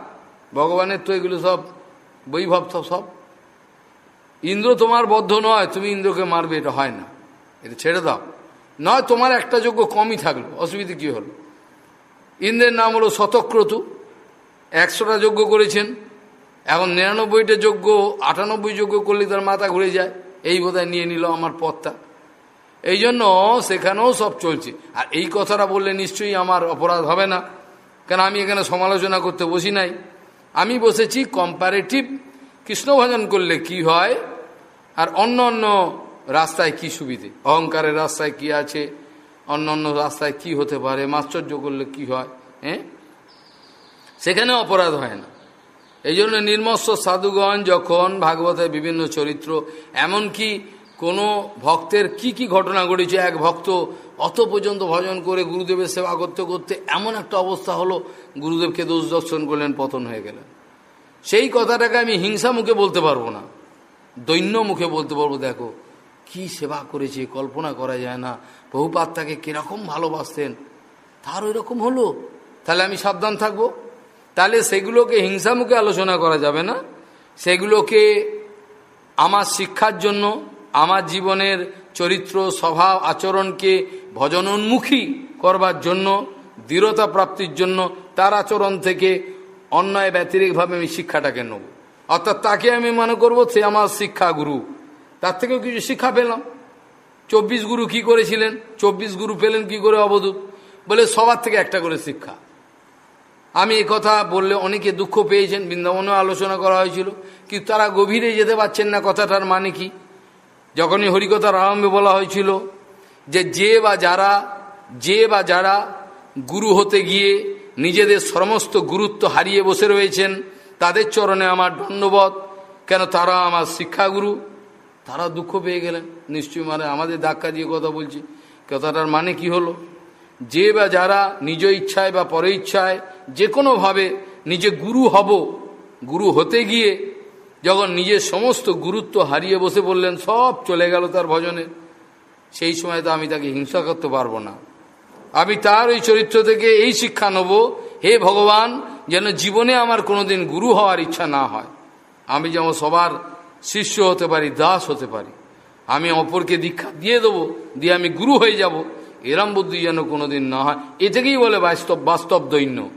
ভগবানের তো এগুলো সব বৈভব সব। ইন্দ্র তোমার বদ্ধ নয়, তুমি ইন্দ্রকে মারবে, এটা হয় না। এটা ছেড়ে দাও। নয়, তোমার একটা যোগ্য কমই থাকল, অসুবিধা কী হলো? ইন্দ্রের নাম হলো শতক্রতু। একশোটা যজ্ঞ করেছেন। এখন নিরানব্বইটা যোগ্য আটানব্বই যোগ্য করলে তার মাথা ঘুরে যায়। এই বোধহয় নিয়ে নিল আমার পথটা। এই জন্য সেখানেও সব চলছে। আর এই কথাটা বললে নিশ্চয়ই আমার অপরাধ হবে না। কেন আমি এখানে সমালোচনা করতে বসি নাই? আমি বসেছি কম্পারেটিভ কৃষ্ণ ভজন করলে কি হয়? আর অন্য অন্য রাস্তায় কি সুবিধে? অহংকারের রাস্তায় কি আছে? অন্য অন্য রাস্তায় কি হতে পারে? মাশ্চর্য করলে কি হয়? হ্যাঁ? সেখানে অপরাধ হয় না। এই জন্য নির্মস্ব সাধুগণ যখন ভাগবতের বিভিন্ন চরিত্র, এমনকি কোনো ভক্তের কি কি ঘটনা ঘটেছে? এক ভক্ত অত পর্যন্ত ভজন করে গুরুদেবের সেবা করতে করতে এমন একটা অবস্থা হলো, গুরুদেবকে দোষ দর্শন করলেন, পতন হয়ে গেলেন। সেই কথাটাকে আমি হিংসা মুখে বলতে পারব না। দৈন্য মুখে বলতে পারব, দেখো, কি সেবা করেছে, কল্পনা করা যায় না। বহুপাত তাকে কীরকম ভালোবাসতেন তার ওই রকম হলো। তাহলে আমি সাবধান থাকব? তাহলে সেগুলোকে হিংসা মুখে আলোচনা করা যাবে না। সেগুলোকে আমার শিক্ষার জন্য আমার জীবনের চরিত্র, স্বভাব, আচরণকে ভজনোন্মুখী করবার জন্য, দৃঢ়তা প্রাপ্তির জন্য তার আচরণ থেকে অন্যায় ব্যতিরিকভাবে আমি শিক্ষাটাকে নেব। অর্থাৎ তাকে আমি মনে করব সে আমার শিক্ষা গুরু। তার থেকেও কিছু শিক্ষা পেলাম। চব্বিশ গুরু কি করেছিলেন? চব্বিশ গুরু পেলেন কি করে অবধূত? বলে সবার থেকে একটা করে শিক্ষা। আমি এই কথা বললে অনেকে দুঃখ পেয়েছেন, বৃন্দাবনেও আলোচনা করা হয়েছিল, কিন্তু তারা গভীরে যেতে পারছেন না কথাটার মানে কি? যখনই হরিকথার আরম্ভে বলা হয়েছিল যে যে বা যারা, যে বা যারা গুরু হতে গিয়ে নিজেদের সমস্ত গুরুত্ব হারিয়ে বসে রয়েছেন, তাদের চরণে আমার দণ্ডবোধ কেন তারা আমার শিক্ষাগুরু? তারা দুঃখ পেয়ে গেলেন। নিশ্চয়ই মানে আমাদের ধাক্কা দিয়ে কথা বলছি। কথাটার মানে কি হলো? যে বা যারা নিজ ইচ্ছায় বা পর ইচ্ছায় যে কোনোভাবে নিজে গুরু হব, গুরু হতে গিয়ে যখন নিজের সমস্ত গুরুত্ব হারিয়ে বসে বললেন, সব চলে গেল তার ভজনে, সেই সময় তো আমি তাকে হিংসা করতে পারব না। আমি তার ওই চরিত্র থেকে এই শিক্ষা নেব, হে ভগবান, যেন জীবনে আমার কোনোদিন গুরু হওয়ার ইচ্ছা না হয়। আমি যেমন সবার শিষ্য হতে পারি, দাস হতে পারি। আমি অপরকে দীক্ষা দিয়ে দেবো, দিয়ে আমি গুরু হয়ে যাব। এরম বুদ্ধি যেন কোনোদিন না হয়। এ থেকেই বলে বাস্তব বাস্তব দৈন্য।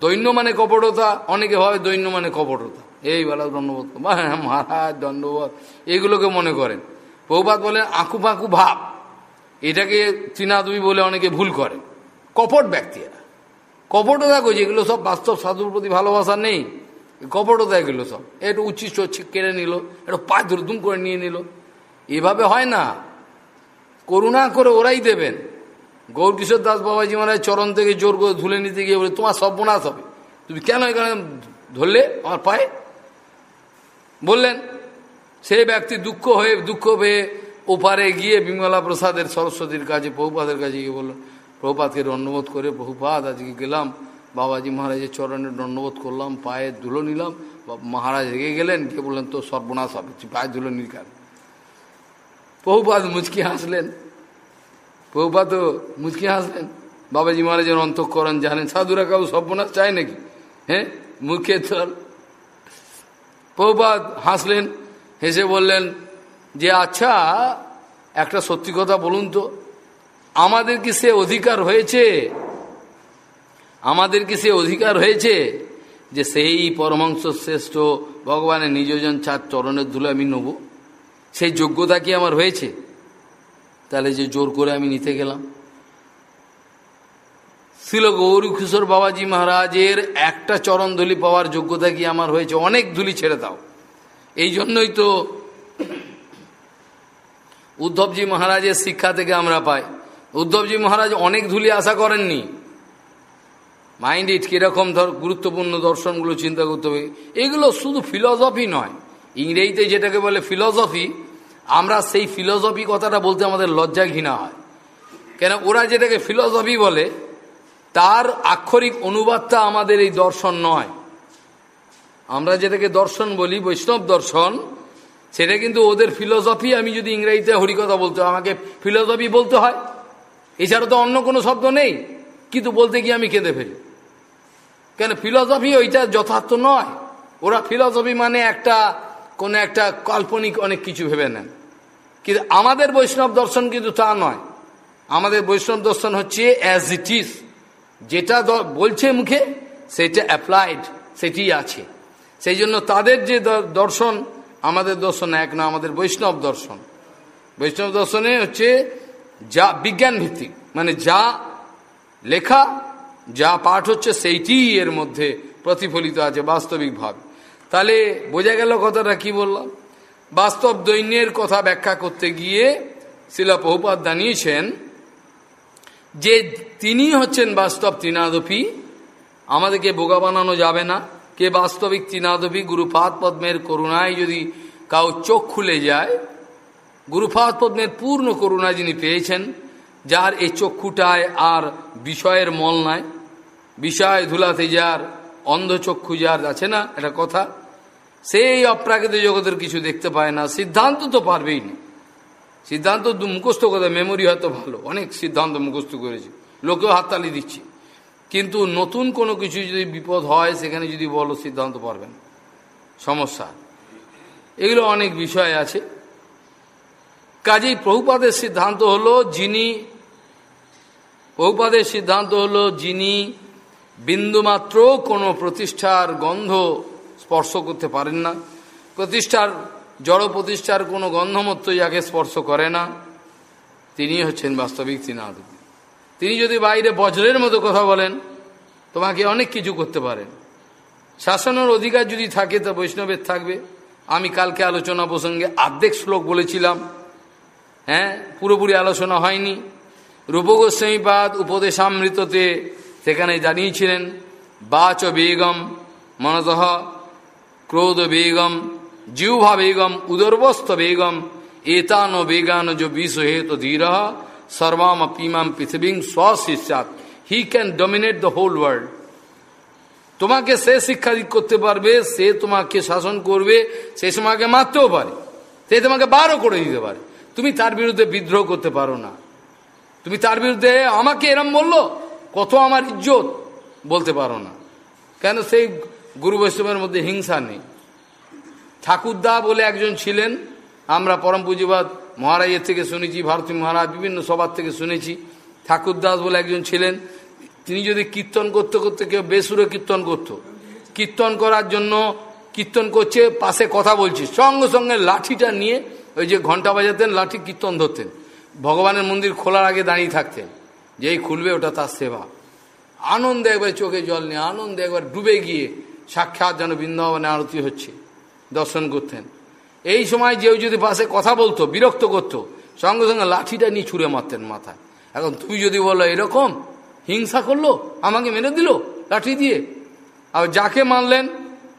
দৈন্য মানে কপটতা, অনেকে ভাবে দৈন্য মানে কপটতা। এই বেলা দণ্ডবোধ হ্যাঁ মহারাজ দণ্ডবোধ। এগুলোকে মনে করেন। বহুপাত বলেন আঁকু পাঁকু ভাব। এটাকে তৃণাদুই বলে অনেকে ভুল করে কপট ব্যক্তি এরা। কপটতা করছে এগুলো সব বাস্তব সাধুর প্রতি ভালোবাসা নেই কপটতা এগুলো সব। একটু উচ্ছিষ্ট কেড়ে নিল, একটু পা দুম করে নিয়ে নিল। এভাবে হয় না। করুণা করে ওরাই দেবেন। গৌরকিশোর দাস বাবাজি মহারাজ চরণ থেকে জোর করে ধুলে নিতে গিয়ে বলে, তোমার সর্বনাশ হবে। তুমি কেন এখানে ধরলে? আমার পায়ে বললেন, সেই ব্যক্তি দুঃখ হয়ে, দুঃখ পেয়ে ওপারে গিয়ে বিমলা প্রসাদের সরস্বতীর কাছে বহুপাদের কাছে গিয়ে বললেন প্রভুপাতকে দণ্ডবোধ করে বহুপাত আজকে গেলাম। বাবাজি মহারাজের চরণে দণ্ডবোধ করলাম, পায়ে ধুলো নিলাম। মহারাজ রেগে গেলেন কে বললেন তো সর্বনাশ হবে পায়ে ধুলো নিল কেন? বহুপাত মুচকি হাসলেন। বহুপাত মুচকি হাসলেন। বাবাজি মহারাজের অন্তঃকরণ জানেন, সাধুরা কাউ সর্বনাশ চায় নাকি? হ্যাঁ? মুখে চল বহুপাত হাসলেন, হেসে বললেন, যে আচ্ছা একটা সত্যি কথা বলুন তো। আমাদের কি সে অধিকার হয়েছে? আমাদের কি সে অধিকার হয়েছে যে সেই পরমাংশ শ্রেষ্ঠ ভগবানের নিজজন চার চরণের ধুলে আমি নেব? সেই যোগ্যতা কি আমার হয়েছে? তাহলে যে জোর করে আমি নিতে গেলাম। ছিল গৌরী কিশোর বাবাজি মহারাজের একটা চরণ ধুলি পাওয়ার যোগ্যতা কি আমার হয়েছে? অনেক ধুলি ছেড়ে দাও। এই জন্যই তো উদ্ধবজি মহারাজের শিক্ষা থেকে আমরা পাই। উদ্ধবজি মহারাজ অনেক ধুলি আশা করেননি। মাইন্ড ইট কীরকম ধর গুরুত্বপূর্ণ দর্শনগুলো চিন্তা করতে হবে। এগুলো শুধু ফিলসফি নয়। ইংরেজিতে যেটাকে বলে ফিলসফি, আমরা সেই ফিলসফি কথাটা বলতে আমাদের লজ্জা ঘৃণা হয়। কেন ওরা যেটাকে ফিলসফি বলে তার আক্ষরিক অনুবাদটা আমাদের এই দর্শন নয়। আমরা যেটাকে দর্শন বলি, বৈষ্ণব দর্শন, সেটা কিন্তু ওদের ফিলসফি, আমি যদি ইংরেজিতে হরিকথা বলতে, আমাকে ফিলসফি বলতে হয়। এছাড়া তো অন্য কোনো শব্দ নেই, কিন্তু বলতে গিয়ে আমি কেঁদে ফেলি। কেন? ফিলসফি ওইটা যথার্থ নয়। ওরা ফিলসফি মানে একটা, কোনো একটা কাল্পনিক অনেক কিছু ভেবে নেন। কিন্তু আমাদের বৈষ্ণব দর্শন কিন্তু তা নয়। আমাদের বৈষ্ণব দর্শন হচ্ছে অ্যাজ ইট ইজ যেটা বলছে মুখে, সেটা অ্যাপ্লাইড সেটি আছে। সেই জন্য তাদের যে দর্শন, আমাদের দর্শন এক না, আমাদের বৈষ্ণব দর্শন। বৈষ্ণব দর্শনে হচ্ছে যা বিজ্ঞান ভিত্তিক মানে যা লেখা, যা পাঠ হচ্ছে সেইটি এর মধ্যে প্রতিফলিত আছে বাস্তবিকভাবে। তাহলে বোঝা গেল কথাটা কি বললাম? বাস্তব দৈন্যের কথা ব্যাখ্যা করতে গিয়ে শিলা বহুপাত জানিয়েছেন যে তিনি হচ্ছেন বাস্তব তৃণাদপি আমাদেরকে বোকা বানানো যাবে না। কে বাস্তবিক তৃণাদপি গুরুপাদ পদ্মের করুণায় যদি কাউ চোখ খুলে যায়, গুরুপাদ পদ্মের পূর্ণ করুণা যিনি পেয়েছেন, যার এই চক্ষুটায় আর বিষয়ের মল নাই, বিষয় ধুলাতে যার অন্ধচক্ষু যার আছে না? এটা কথা। সেই অপ্রাকৃত জগতের কিছু দেখতে পায় না। সিদ্ধান্ত তো পারবেই না। সিদ্ধান্ত মুখস্থ করে মেমোরি হয়তো ভালো। অনেক সিদ্ধান্ত মুখস্থ করেছে। লোকেও হাততালি দিচ্ছে। কিন্তু নতুন কোনো কিছু যদি বিপদ হয়, সেখানে যদি বলো, সিদ্ধান্ত পারবেন সমস্যা। এগুলো অনেক বিষয় আছে। কাজেই প্রভুপাদের সিদ্ধান্ত হলো, যিনি বহুপাদের সিদ্ধান্ত হলো, যিনি বিন্দুমাত্র কোনো প্রতিষ্ঠার গন্ধ স্পর্শ করতে পারেন না। প্রতিষ্ঠার জড় প্রতিষ্ঠার কোনো গন্ধমত্ত যাকে স্পর্শ করে না। তিনি হচ্ছেন বাস্তবিক তৃণাদি তিনি যদি বাইরে বজ্রের মতো কথা বলেন, তোমাকে অনেক কিছু করতে পারেন শাসনের অধিকার যদি থাকে, তা বৈষ্ণবের থাকবে। আমি কালকে আলোচনা প্রসঙ্গে আর্ধেক শ্লোক বলেছিলাম। হ্যাঁ পুরোপুরি আলোচনা হয়নি। রূপগোস্বামীপাদ উপদেশামৃততে সেখানে জানিয়েছিলেন, বাচ বেগম, মনতঃ ক্রোধ বেগম জিহ্বা বেগম উদর্বস্থ বেগম এতান বেগান जो विश्व हेतु धीर सर्वाम अपीमाम पृथ्वी स्वशिष्यात he can dominate the whole world তোমাকে সে শিক্ষা করতে পারবে সে তোমাকে শাসন করবে সে তোমাকে মারতেও পারে সে তোমাকে বারও করে দিতে পারে তুমি তার বিরুদ্ধে বিদ্রোহ করতে পারো না তুমি তার বিরুদ্ধে আমাকে এরম বললো কত আমার ইজ্জত বলতে পারো না কেন সেই গুরু বৈষ্ণবের মধ্যে হিংসা নেই ঠাকুরদা বলে একজন ছিলেন। আমরা পরম পুঁজিবাদ মহারাজের থেকে শুনেছি, ভারতী মহারাজ বিভিন্ন সবার থেকে শুনেছি। ঠাকুরদাস বলে একজন ছিলেন। তিনি যদি কীর্তন করতে করতে কেউ বেসুরে কীর্তন করত। কীর্তন করার জন্য কীর্তন করছে, পাশে কথা বলছে। সঙ্গে সঙ্গে লাঠিটা নিয়ে ওই যে ঘণ্টা বাজাতেন, লাঠি কীর্তন ধরতেন। ভগবানের মন্দির খোলার আগে দাঁড়িয়ে থাকতেন। যেই খুলবে ওটা তার সেবা। আনন্দে একবার চোখে জল নিয়ে, আনন্দে একবার ডুবে গিয়ে সাক্ষাৎ যেন বৃন্দাবনে আরতি হচ্ছে। দর্শন করতেন। এই সময় যেও যদি পাশে কথা বলতো, বিরক্ত করত, সঙ্গে সঙ্গে লাঠিটা নিয়ে ছুঁড়ে মারতেন মাথায়। এখন তুমি যদি বলো এরকম, হিংসা করল, আমাকে মেরে দিল লাঠি দিয়ে। আর যাকে মানলেন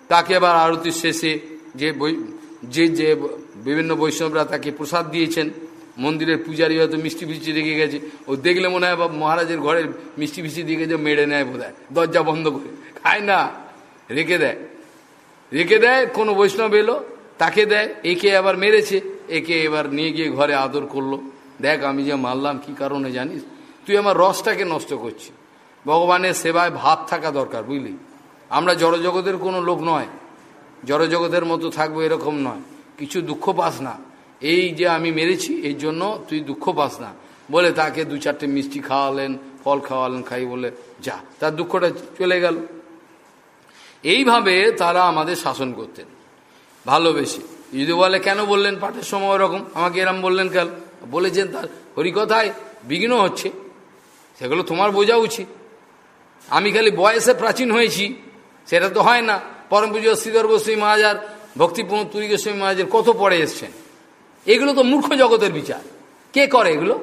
তাকে আবার আরতির শেষে যে যে যে বিভিন্ন বৈষ্ণবরা তাকে প্রসাদ দিয়েছেন, মন্দিরের পূজারি হয়তো মিষ্টি ফিষ্টি রেখে গেছে, ও দেখলে মনে হয় বা মহারাজের ঘরের মিষ্টি ফিষ্টি দিয়ে গেছে, মেরে নেয় বোধ দরজা বন্ধ করে, খায় না, রেখে দেয়। রেখে দেয়, কোনো বৈষ্ণব এলো, তাকে দেয়, একে আবার মেরেছে, একে এবার নিয়ে গিয়ে ঘরে আদর করল। দেখ, আমি যে মারলাম, কি কারণে জানিস? তুই আমার রসটাকে নষ্ট করছি ভগবানের সেবায় ভাব থাকা দরকার, বুঝলি? আমরা জড়জগতের কোনো লোক নয়। জড়জগতের মতো থাকব এরকম নয়। কিছু দুঃখ পাস না। এই যে আমি মেরেছি, এর জন্য তুই দুঃখ পাস না। বলে তাকে দু চারটে মিষ্টি খাওয়ালেন, ফল খাওয়ালেন, খাই বলে, যা। তার দুঃখটা চলে গেল। এইভাবে তারা আমাদের শাসন করতেন। ভালোবেসে। যদি বলে, কেন বললেন পাঠের সময় ওরকম? আমাকে এরম বললেন কেন? বলেছেন তার। হরিকথায় বিঘ্ন হচ্ছে। সেগুলো তোমার বোঝা উচিত। আমি খালি বয়সে প্রাচীন হয়েছি। সেটা তো হয় না। পরম পুজো শ্রীধর গোস্বামী মহাজার ভক্তিপূর্ণ তুরি গোস্বামী মহাজার কত পরে এসছেন। এগুলো তো মূর্খ জগতের বিচার। কে করে এগুলো?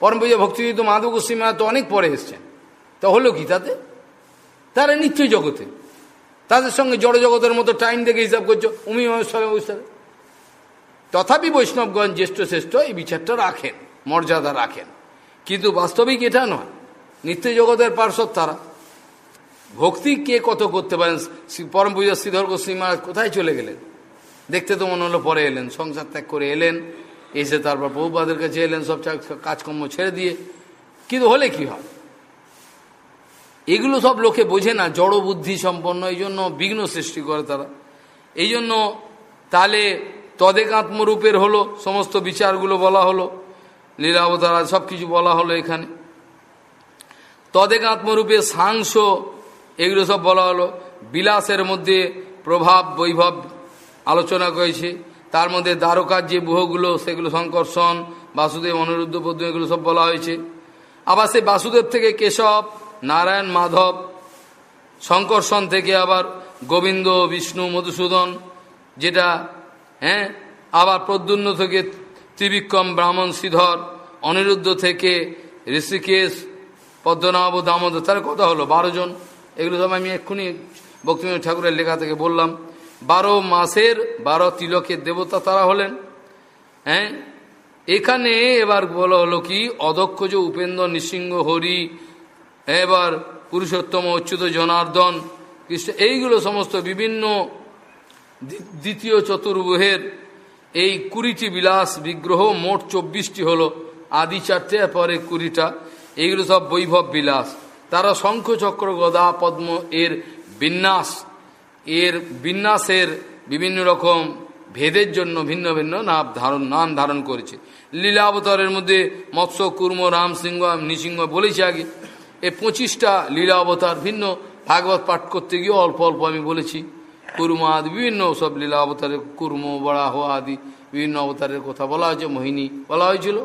পরম পুজো ভক্তিযুদ্ধ মাধব গোস্বামী মহাজ তো অনেক পরে এসছেন। তো হলো কি তাতে? তারা নিত্য জগতে। তাদের সঙ্গে জড় জগতের মতো টাইম দেখে হিসাব করছ, উমি বৈশাখে তথাপি বৈষ্ণবগঞ্জ জ্যেষ্ঠ শ্রেষ্ঠ, এই বিচারটা রাখেন, মর্যাদা রাখেন। কিন্তু বাস্তবিক এটা নয়। নিত্য জগতের পার্শ্বদ তারা। ভক্তি কে কত করতে পারেন? পরম পূজা শ্রীধর গোস্বী মহারাজ কোথায় চলে গেলেন? দেখতে তো মনে হলো পরে এলেন, সংসার ত্যাগ করে এলেন, এসে তারপর বহুবাদের কাছে এলেন, সব কাজকর্ম ছেড়ে দিয়ে। কিন্তু হলে কি হয়? এগুলো সব লোকে বোঝে না, জড় বুদ্ধি সম্পন্ন, এই জন্য বিঘ্ন সৃষ্টি করে তারা। এই জন্য তাহলে তদেকাত্মরূপের হলো, সমস্ত বিচারগুলো বলা হলো, লীলাবতারা, সব কিছু বলা হলো এখানে। তদেকাত্মরূপে সাংস, এগুলো সব বলা হলো। বিলাসের মধ্যে প্রভাব, বৈভব আলোচনা করেছে। তার মধ্যে দ্বারকার যে বুহগুলো সেগুলো সংকর্ষণ, বাসুদেব, অনিরুদ্ধ পদ্ম, এগুলো সব বলা হয়েছে। আবার সে বাসুদেব থেকে কেশব নারায়ণ মাধব শঙ্কর্ষণ থেকে আবার গোবিন্দ, বিষ্ণু, মধুসূদন, যেটা হ্যাঁ আবার প্রদ্যুন্ন থেকে ত্রিবিক্রম, ব্রাহ্মণ শ্রীধর, অনিরুদ্ধ থেকে ঋষিকেশ, পদ্মনাভ, দামোদর তার কথা হলো? বারো জন? এগুলো সব আমি এক্ষুনি ভক্তিবিনোদ ঠাকুরের লেখা থেকে বললাম। বারো মাসের বারো তিলকের দেবতা তারা হলেন। হ্যাঁ এখানে এবার বলা হলো কি অদক্ষ যে উপেন্দ্র নৃসিংহ হরি এবার পুরুষোত্তম অচ্যুত জনার্দন, কৃষ্ণ, এইগুলো সমস্ত বিভিন্ন দ্বিতীয় চতুর্বহের এই কুড়িটি বিলাস বিগ্রহ মোট চব্বিশটি হলো আদি চারটে পরে কুড়িটা। এইগুলো সব বৈভব বিলাস। তারা শঙ্খ চক্র গদা পদ্ম এর বিন্যাস। এর বিন্যাসের বিভিন্ন রকম ভেদের জন্য ভিন্ন ভিন্ন নাম ধারণ নাম ধারণ করেছে। লীলাবতারের মধ্যে মৎস্য, কুর্ম রাম সিংহ নৃসিংহ বলেছি আগে। এই পঁচিশটা লীলা অবতার ভিন্ন ভাগবত পাঠ করতে গিয়ে অল্প অল্প আমি বলেছি। কুর্ম আদি, বিভিন্ন সব লীলা অবতারের কুর্ম বড়াহ আদি, বিভিন্ন অবতারের কথা বলা হয়েছে, মোহিনী বলা হয়েছিল।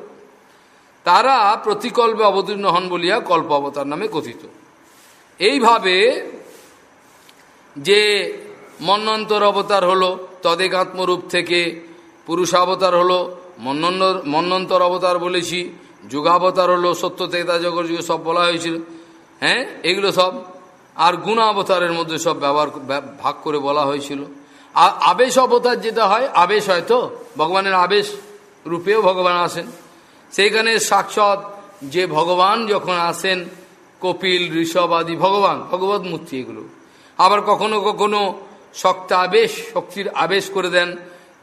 তারা প্রতিকল্পে অবতীর্ণ হন বলিয়া কল্প অবতার নামে কথিত। এইভাবে যে মন্নন্তর অবতার হলো তদেকাত্মরূপ থেকে পুরুষাবতার হলো, মন্নন্তর মন্নন্তর অবতার বলেছি যুগাবতার হলো সত্য তেতা জগর যুগে সব বলা হয়েছিল। হ্যাঁ? এগুলো সব। আর গুণাবতারের মধ্যে সব ব্যবহার ভাগ করে বলা হয়েছিল। আর আবেশ অবতার যেটা হয়, আবেশ হয় তো? ভগবানের আবেশ রূপেও ভগবান আসেন। সেইখানে সাক্ষাৎ যে ভগবান যখন আসেন, কপিল, ঋষভ আদি, ভগবান, ভগবত মূর্তি এগুলো। আবার কখনো কখনো শক্তা আবেশ শক্তির আবেশ করে দেন।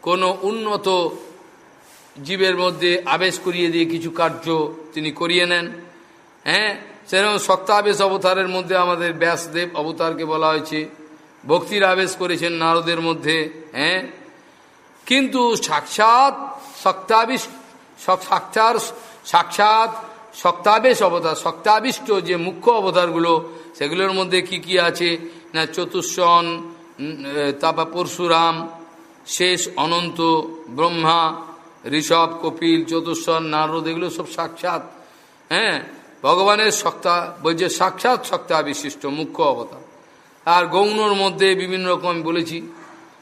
কোনো উন্নত জীবের মধ্যে আবেশ করিয়ে দিয়ে কিছু কার্য তিনি করিয়ে নেন। হ্যাঁ সেরকম সত্তাবেশ অবতারের মধ্যে আমাদের ব্যাসদেব অবতারকে বলা হয়েছে। ভক্তির আবেশ করেছেন নারদের মধ্যে হ্যাঁ। কিন্তু সাক্ষাৎ শক্তাবিষ্ট সাক্ষাৎ সাক্ষাৎ শক্তাবেশ অবতার, শক্তাবিষ্ট যে মুখ্য অবতারগুলো, সেগুলোর মধ্যে কি কি আছে? না চতুর্শন তারপর পরশুরাম, শেষ অনন্ত ব্রহ্মা ঋষভ, কপিল চতুর্শন নারদ, এগুলো সব সাক্ষাৎ। হ্যাঁ ভগবানের সক্তা বলছে সাক্ষাৎ সক্তা বিশিষ্ট, মুখ্য অবতার। আর গৌণর মধ্যে বিভিন্ন রকম বলেছি।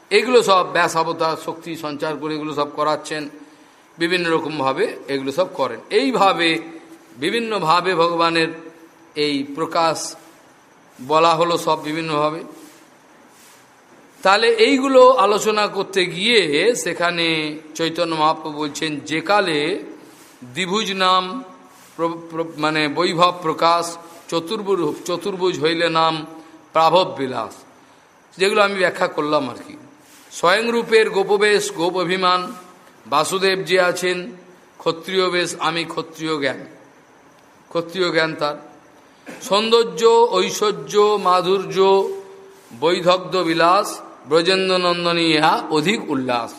এগুলো সব ব্যাস অবতার, শক্তি, সঞ্চার করে এগুলো সব করাচ্ছেন। বিভিন্ন রকমভাবে এগুলো সব করেন। এইভাবে বিভিন্নভাবে ভগবানের এই প্রকাশ বলা হলো সব বিভিন্নভাবে। তাহলে এইগুলো আলোচনা করতে গিয়ে সেখানে চৈতন্য মহাপ্রভু বলছেন, যে কালে দ্বিভুজ নাম মানে বৈভব প্রকাশ চতুর্ভুজ চতুর্ভুজ হইলে নাম প্রাভব বিলাস। যেগুলো আমি ব্যাখ্যা করলাম আর কি। স্বয়ংরূপের গোপবেশ, গোপ অভিমান, বাসুদেব যে আছেন, ক্ষত্রিয় বেশ, আমি ক্ষত্রিয় জ্ঞান। ক্ষত্রিয় জ্ঞান তার। সৌন্দর্য, ঐশ্বর্য, মাধুর্য বৈধগ্ধ বিলাস ব্রজেন্দ্রনন্দনী ইহা অধিক উল্লাস।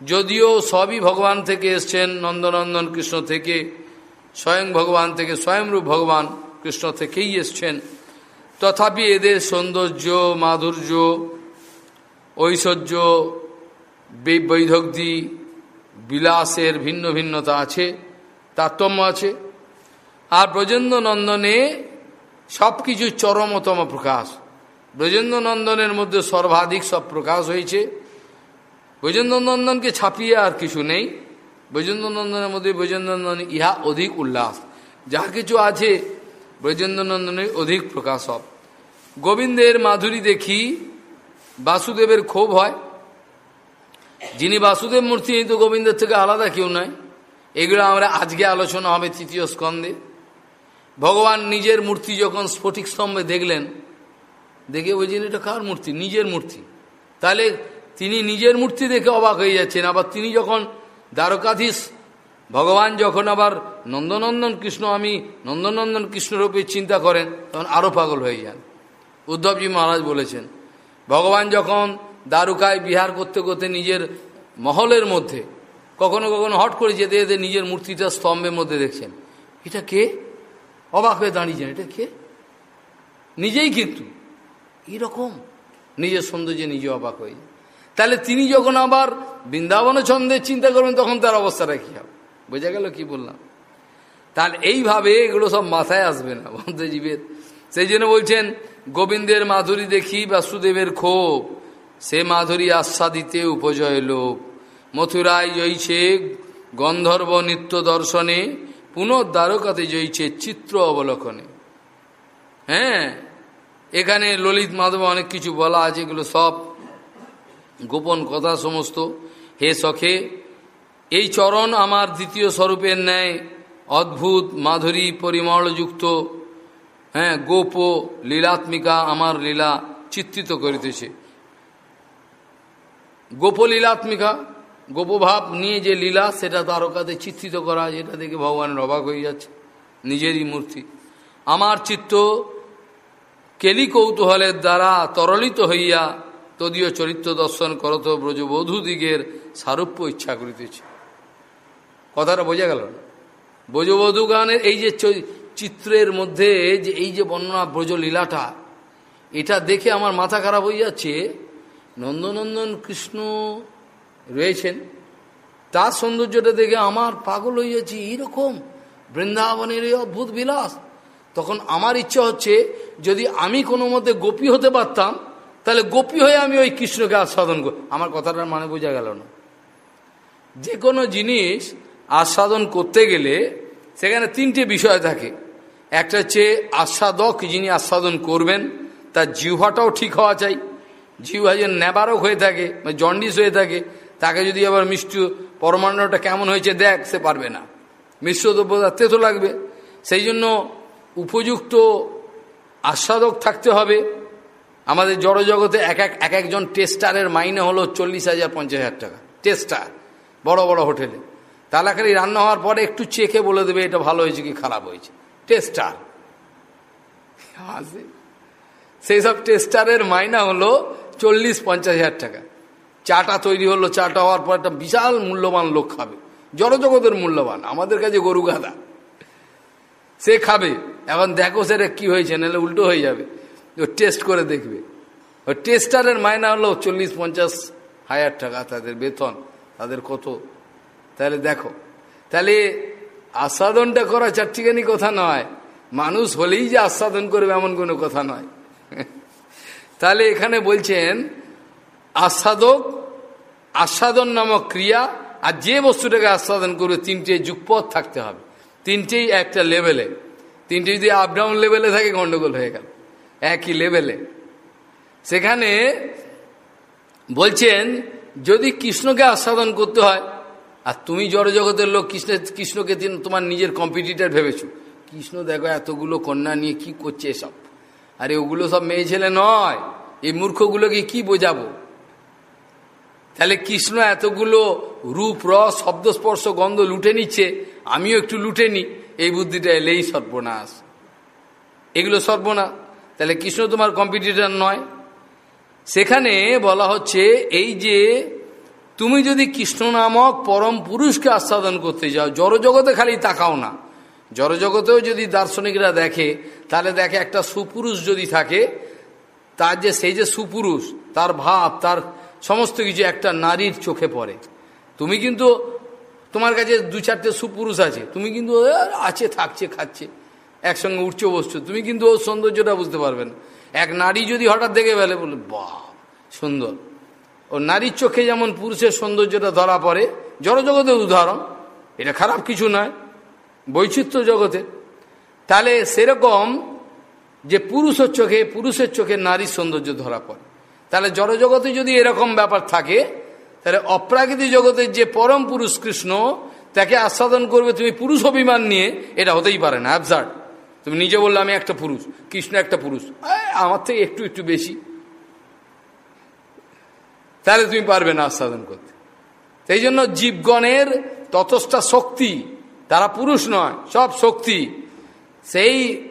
যদিও সবই ভগবান থেকে এসছেন, নন্দনন্দন কৃষ্ণ থেকে, স্বয়ং ভগবান থেকে, স্বয়ংরূপ ভগবান কৃষ্ণ থেকেই এসছেন। তথাপি এদের সৌন্দর্য, মাধুর্য, ঐশ্বর্য বৈধগ্ধি বিলাসের ভিন্ন ভিন্নতা আছে, তারতম্য আছে। আর ব্রজেন্দ্র নন্দনে সব কিছু চরমতম প্রকাশ। ব্রজেন্দ্র নন্দনের মধ্যে সর্বাধিক সব প্রকাশ হয়েছে। ব্রজেন্দ্র নন্দনকে ছাপিয়ে আর কিছু নেই। ব্রজেন্দ্র নন্দনের মধ্যে ব্রজেন্দ্র নন্দন ইহা অধিক উল্লাস। যা কিছু আছে ব্রজেন্দ্র নন্দনের অধিক প্রকাশ সব। গোবিন্দের মাধুরী দেখি, বাসুদেবের ক্ষোভ হয়। যিনি বাসুদেব মূর্তি তো গোবিন্দের থেকে আলাদা কেউ নয়। এগুলো আমরা আজকে আলোচনা হবে তৃতীয় স্কন্ধে। ভগবান নিজের মূর্তি যখন স্ফটিক স্তম্ভে দেখলেন দেখে বলছেন এটা কার মূর্তি? নিজের মূর্তি। তাহলে তিনি নিজের মূর্তি দেখে অবাক হয়ে যাচ্ছেন। আবার তিনি যখন দ্বারকাধীশ, ভগবান যখন আবার নন্দনন্দন কৃষ্ণ, আমি নন্দনন্দন কৃষ্ণরূপে চিন্তা করেন, তখন আরও পাগল হয়ে যান। উদ্ধবজি মহারাজ বলেছেন, ভগবান যখন দ্বারকায় বিহার করতে করতে নিজের মহলের মধ্যে, কখনো কখনো হট করে যেতে যেতে নিজের মূর্তিটা স্তম্ভের মধ্যে দেখছেন। এটা কে? অবাক হয়ে দাঁড়িয়েছেন এটা কে? নিজেই কিন্তু। এরকম। নিজের সৌন্দর্যে নিজে অবাক হয়ে তাহলে তিনি যখন আবার বৃন্দাবন ছন্দের চিন্তা করবেন, তখন তার অবস্থাটা কী হবে? বোঝা গেল কি বললাম? তাহলে এইভাবে এগুলো সব মাথায় আসবে না বন্ধজীবের সেই জন্য বলছেন, গোবিন্দের মাধুরী দেখি বাসুদেবের ক্ষোভ, সে মাধুরী আস্বাদিতে উপজয় লোক মথুরায় জয়ছে গন্ধর্ব নিত্য দর্শনে পুনর্দ্বারকাতে জয়ছে চিত্র অবলোকনে। হ্যাঁ? এখানে ললিত মাধব অনেক কিছু বলা আছে, এগুলো সব গোপন কথা সমস্ত। হে সখে, এই চরণ আমার দ্বিতীয় স্বরূপের ন্যায়, অদ্ভুত, মাধুরী, পরিমলযুক্ত হ্যাঁ গোপ, লীলাত্মিকা আমার লীলা চিত্রিত করিতেছে। গোপলীলাত্মিকা গোপভাব নিয়ে যে লীলা, সেটা তারকাতে চিত্রিত করা যেটা দেখে ভগবানের অবাক হয়ে যাচ্ছে, নিজেরই মূর্তি। আমার চিত্ত কেলি কৌতূহলের দ্বারা তরলিত হইয়া তদীয় চরিত্র দর্শন করত ব্রজবধূ দিগের সারূপ্য ইচ্ছা করিতেছে। কথাটা বোঝা গেল না। ব্রজবধূ গানের এই যে চিত্রের মধ্যে যে এই যে বর্ণনা ব্রজলীলাটা, এটা দেখে আমার মাথা খারাপ হয়ে যাচ্ছে। নন্দনন্দন কৃষ্ণ রয়েছেন। তার সৌন্দর্যটা দেখে আমার পাগল হয়ে যাচ্ছে। এইরকম বৃন্দাবনের এই অদ্ভুত বিলাস। তখন আমার ইচ্ছা হচ্ছে যদি আমি কোনো মতে গোপী হতে পারতাম, তাহলে গোপী হয়ে আমি ওই কৃষ্ণকে আস্বাদন করি আমার কথাটার মানে বোঝা গেল না। যে কোনো জিনিস আস্বাদন করতে গেলে সেখানে তিনটে বিষয় থাকে। একটা হচ্ছে আস্বাদক যিনি আস্বাদন করবেন, তার জিহ্বাটাও ঠিক হওয়া চাই। জিহ্বা যে নেবারক হয়ে থাকে মানে জন্ডিস হয়ে থাকে, তাকে যদি আবার মিষ্টি পরমাণুটা কেমন হয়েছে দেখ, সে পারবে না। মিশ্র দ্রব্য তো লাগবে। সেই জন্য উপযুক্ত আস্বাদক থাকতে হবে। আমাদের জড়জগতে এক এক এক একজন টেস্টারের মাইনে হলো চল্লিশ হাজার, পঞ্চাশ হাজার টাকা। টেস্টার, বড় বড় হোটেলে। তালাকারি রান্না হওয়ার পরে একটু চেখে বলে দেবে, এটা ভালো হয়েছে কি খারাপ হয়েছে? টেস্টার। সেই সব টেস্টারের মাইনা হলো চল্লিশ, পঞ্চাশ হাজার টাকা। চাটা তৈরি হলো, চাটা হওয়ার পর একটা বিশাল মূল্যবান লোক খাবে। জড়জগতের মূল্যবান, আমাদের কাছে গরু গাদা সে খাবে। এখন দেখো সেটা কি হয়েছে, নাহলে উল্টো হয়ে যাবে। ও টেস্ট করে দেখবে। ও টেস্টারের মায়না হলো চল্লিশ, পঞ্চাশ, হাজার টাকা তাদের বেতন, তাদের কত। তাহলে দেখো। তাহলে আস্বাদনটা করা চারটিখানি কথা নয়। মানুষ হলেই যে আস্বাদন করবে এমন কোনো কথা নয়। তাহলে এখানে বলছেন, আস্বাদক, আস্বাদন নামক ক্রিয়া, আর যে বস্তুটাকে আস্বাদন করবে, তিনটে যুগপথ থাকতে হবে। তিনটেই একটা লেভেলে। তিনটে যদি আপ ডাউন লেভেলে থাকে, গন্ডগোল হয়ে গেল। একই লেভেলে। সেখানে বলছেন, যদি কৃষ্ণকে আস্বাদন করতে হয়, আর তুমি জড়জগতের লোক, কৃষ্ণ, কৃষ্ণকে তোমার নিজের কম্পিটিটার ভেবেছো। কৃষ্ণ দেখো এতগুলো কন্যা নিয়ে কি করছে এসব? আরে ওগুলো সব মেয়ে ছেলে নয়। এই মূর্খগুলোকে কি বোঝাবো? তাহলে কৃষ্ণ এতগুলো রূপ, রস, শব্দস্পর্শ, গন্ধ লুটে নিচ্ছে। আমিও একটু লুটে নিই। এই বুদ্ধিটা এলেই সর্বনাশ। এগুলো সর্বনাশ তাহলে কৃষ্ণ তোমার কম্পিটিটার নয়। সেখানে বলা হচ্ছে, এই যে তুমি যদি কৃষ্ণ নামক পরম পুরুষকে আস্বাদন করতে যাও, জড়জগতে খালি তাকাও না। জড়জগতেও যদি দার্শনিকরা দেখে, তাহলে দেখে একটা সুপুরুষ যদি থাকে, তার যে, সেই যে সুপুরুষ, তার ভাব, তার সমস্ত কিছু একটা নারীর চোখে পড়ে। তুমি কিন্তু তোমার কাছে দু চারটে সুপুরুষ আছে। তুমি কিন্তু আছে, থাকছে, খাচ্ছে, একসঙ্গে উঠছে, বসছো। তুমি কিন্তু ওর সৌন্দর্যটা বুঝতে পারবে না। এক নারী যদি হঠাৎ দেখে ফেলে, বলে, বাহ, সুন্দর। ও নারীর চোখে যেমন পুরুষের সৌন্দর্যটা ধরা পড়ে, জড়জগতের উদাহরণ, এটা খারাপ কিছু নয়, বৈচিত্র্য জগতে তাহলে সেরকম যে পুরুষের চোখে পুরুষের চোখে নারীর সৌন্দর্য ধরা পড়ে। তাহলে জড়জগতে যদি এরকম ব্যাপার থাকে তাহলে অপ্রাকৃতিক জগতের যে পরম পুরুষ কৃষ্ণ, তাকে আস্বাদন করবে তুমি পুরুষ অভিমান নিয়ে, এটা হতেই পারে না অ্যাবজার্ট তুমি নিজে বললে, আমি একটা পুরুষ, কৃষ্ণ একটা পুরুষ। আমার থেকে একটু একটু বেশি। তাহলে তুমি পারবে না আস্বাদন করতে। সেই জন্য জীবগণের ততস্থা শক্তি, তারা পুরুষ নয়, সব শক্তি। সেই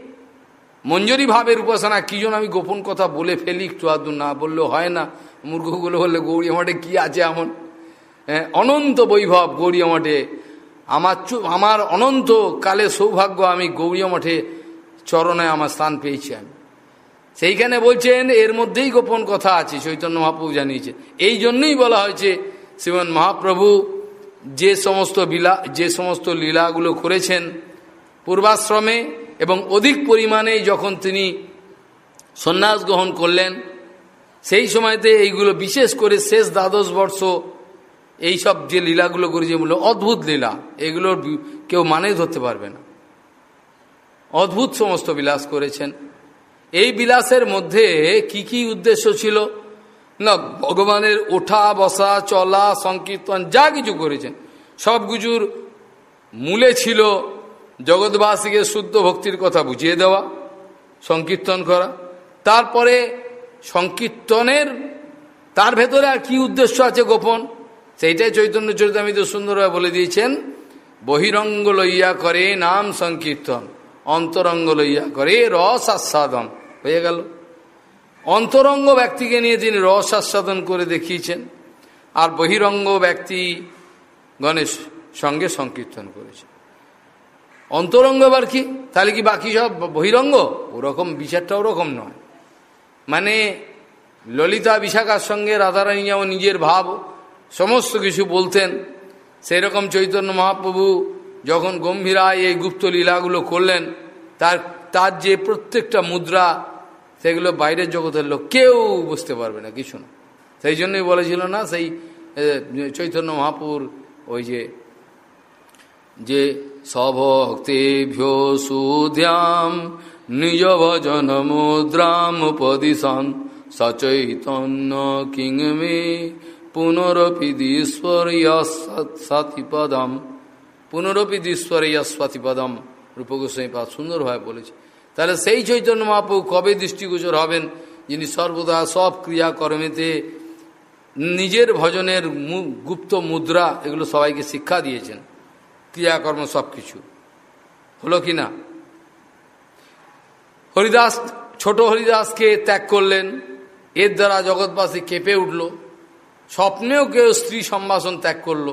মঞ্জুরি ভাবের উপাসনা, কি আমি গোপন কথা বলে ফেলি, একটু আদু না বললেও হয় না। মূর্খগুলো বললে, গৌরী মঠে কি আছে এমন? হ্যাঁ অনন্ত বৈভব গৌরী মঠে। আমার আমার অনন্ত কালে সৌভাগ্য আমি গৌরী মঠে চরণে আমার স্থান পেয়েছি আমি। সেইখানে বলছেন, এর মধ্যেই গোপন কথা আছে, চৈতন্য মহাপ্রভু জানিয়েছে এই জন্যই বলা হয়েছে, শ্রীমন মহাপ্রভু যে সমস্ত বিলা যে সমস্ত লীলাগুলো করেছেন পূর্বাশ্রমে এবং অধিক পরিমাণে যখন তিনি সন্ন্যাস গ্রহণ করলেন সেই সময়তে এইগুলো বিশেষ করে শেষ দ্বাদশ বর্ষ, এইসব যে লীলাগুলো করেছে বলল অদ্ভুত লীলা। এগুলোর কেউ মানে ধরতে পারবে না। অদ্ভুত সমস্ত বিলাস করেছেন। এই বিলাসের মধ্যে কি কি উদ্দেশ্য ছিল? না, ভগবানের ওঠা, বসা, চলা, সংকীর্তন, যা কিছু করেছেন। সব কিছুর মূলে ছিল জগৎবাসীকে শুদ্ধ ভক্তির কথা বুঝিয়ে দেওয়া, সংকীর্তন করা। তারপরে সংকীর্তনের তার ভেতরে আর কি উদ্দেশ্য আছে গোপন? সেইটাই চৈতন্য চরিতামিত সুন্দরভাবে বলে দিয়েছেন, বহিরঙ্গ লইয়া করে নাম সংকীর্তন, অন্তরঙ্গ লইয়া করে রস আস্বাদন। হয়ে গেল। অন্তরঙ্গ ব্যক্তিকে নিয়ে তিনি রস আস্বাদন করে দেখিয়েছেন, আর বহিরঙ্গ ব্যক্তি গণেশ সঙ্গে সংকীর্তন করেছে। অন্তরঙ্গ আবার কি? তাহলে কি বাকি সব বহিরঙ্গ? ওরকম বিচারটা ওরকম নয়। মানে ললিতা বিশাখার সঙ্গে রাধারানী যেমন নিজের ভাব, সমস্ত কিছু বলতেন। সেই রকম চৈতন্য মহাপ্রভু যখন গম্ভীরায় এই গুপ্ত লীলাগুলো করলেন, তার তার যে প্রত্যেকটা মুদ্রা, সেগুলো বাইরের জগতের লোক কেউ বুঝতে পারবে না, কিছু না। সেই জন্যই বলেছিল না, সেই চৈতন্য মহাপুর ওই যে যে সভক্তেভ্য সুধ্যাম নিজ ভজন মুদ্রাম উপদিশন সচৈতন্য কিং মে পুনরপি পদম পুনরপি পদম রূপগোস্বামী পাদ সুন্দরভাবে বলেছে। তাহলে সেই চৈতন্য মহাপ্রভু কবে দৃষ্টিগোচর হবেন? যিনি সর্বদা সব ক্রিয়াকর্মেতে নিজের ভজনের গুপ্ত মুদ্রা, এগুলো সবাইকে শিক্ষা দিয়েছেন। ক্রিয়াকর্ম সব কিছু হলো কি না? হরিদাস, ছোট হরিদাসকে ত্যাগ করলেন। এর দ্বারা জগৎবাসী কেঁপে উঠল। স্বপ্নেও কেউ স্ত্রী সম্ভাষণ ত্যাগ করল।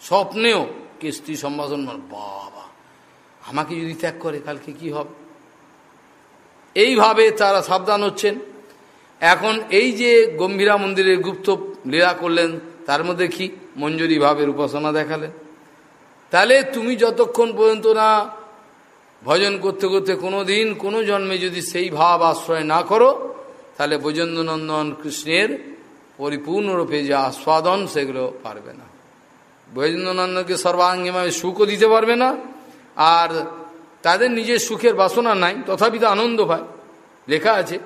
স্বপ্নেও কে স্ত্রী সম্ভাষণ বাবা, আমাকে যদি ত্যাগ করে, কালকে কি হবে? এইভাবে তারা সাবধান হচ্ছেন। এখন এই যে গম্ভীরা মন্দিরের গুপ্ত লীলা করলেন, তার মধ্যে কি মঞ্জুরি ভাবের উপাসনা দেখালেন? তাহলে তুমি যতক্ষণ পর্যন্ত না ভজন করতে করতে কোনো দিন কোনো জন্মে যদি সেই ভাব আশ্রয় না করো, তাহলে বৈজেন্দ্রনন্দন কৃষ্ণের পরিপূর্ণরূপে যে আস্বাদন, সেগুলো পারবে না। বৈজেন্দ্রনন্দকে সর্বাঙ্গীভাবে সুখও দিতে পারবে না, আর তাদের নিজের সুখের বাসনা নাই, তথাপি তো আনন্দ পায়। লেখা আছে,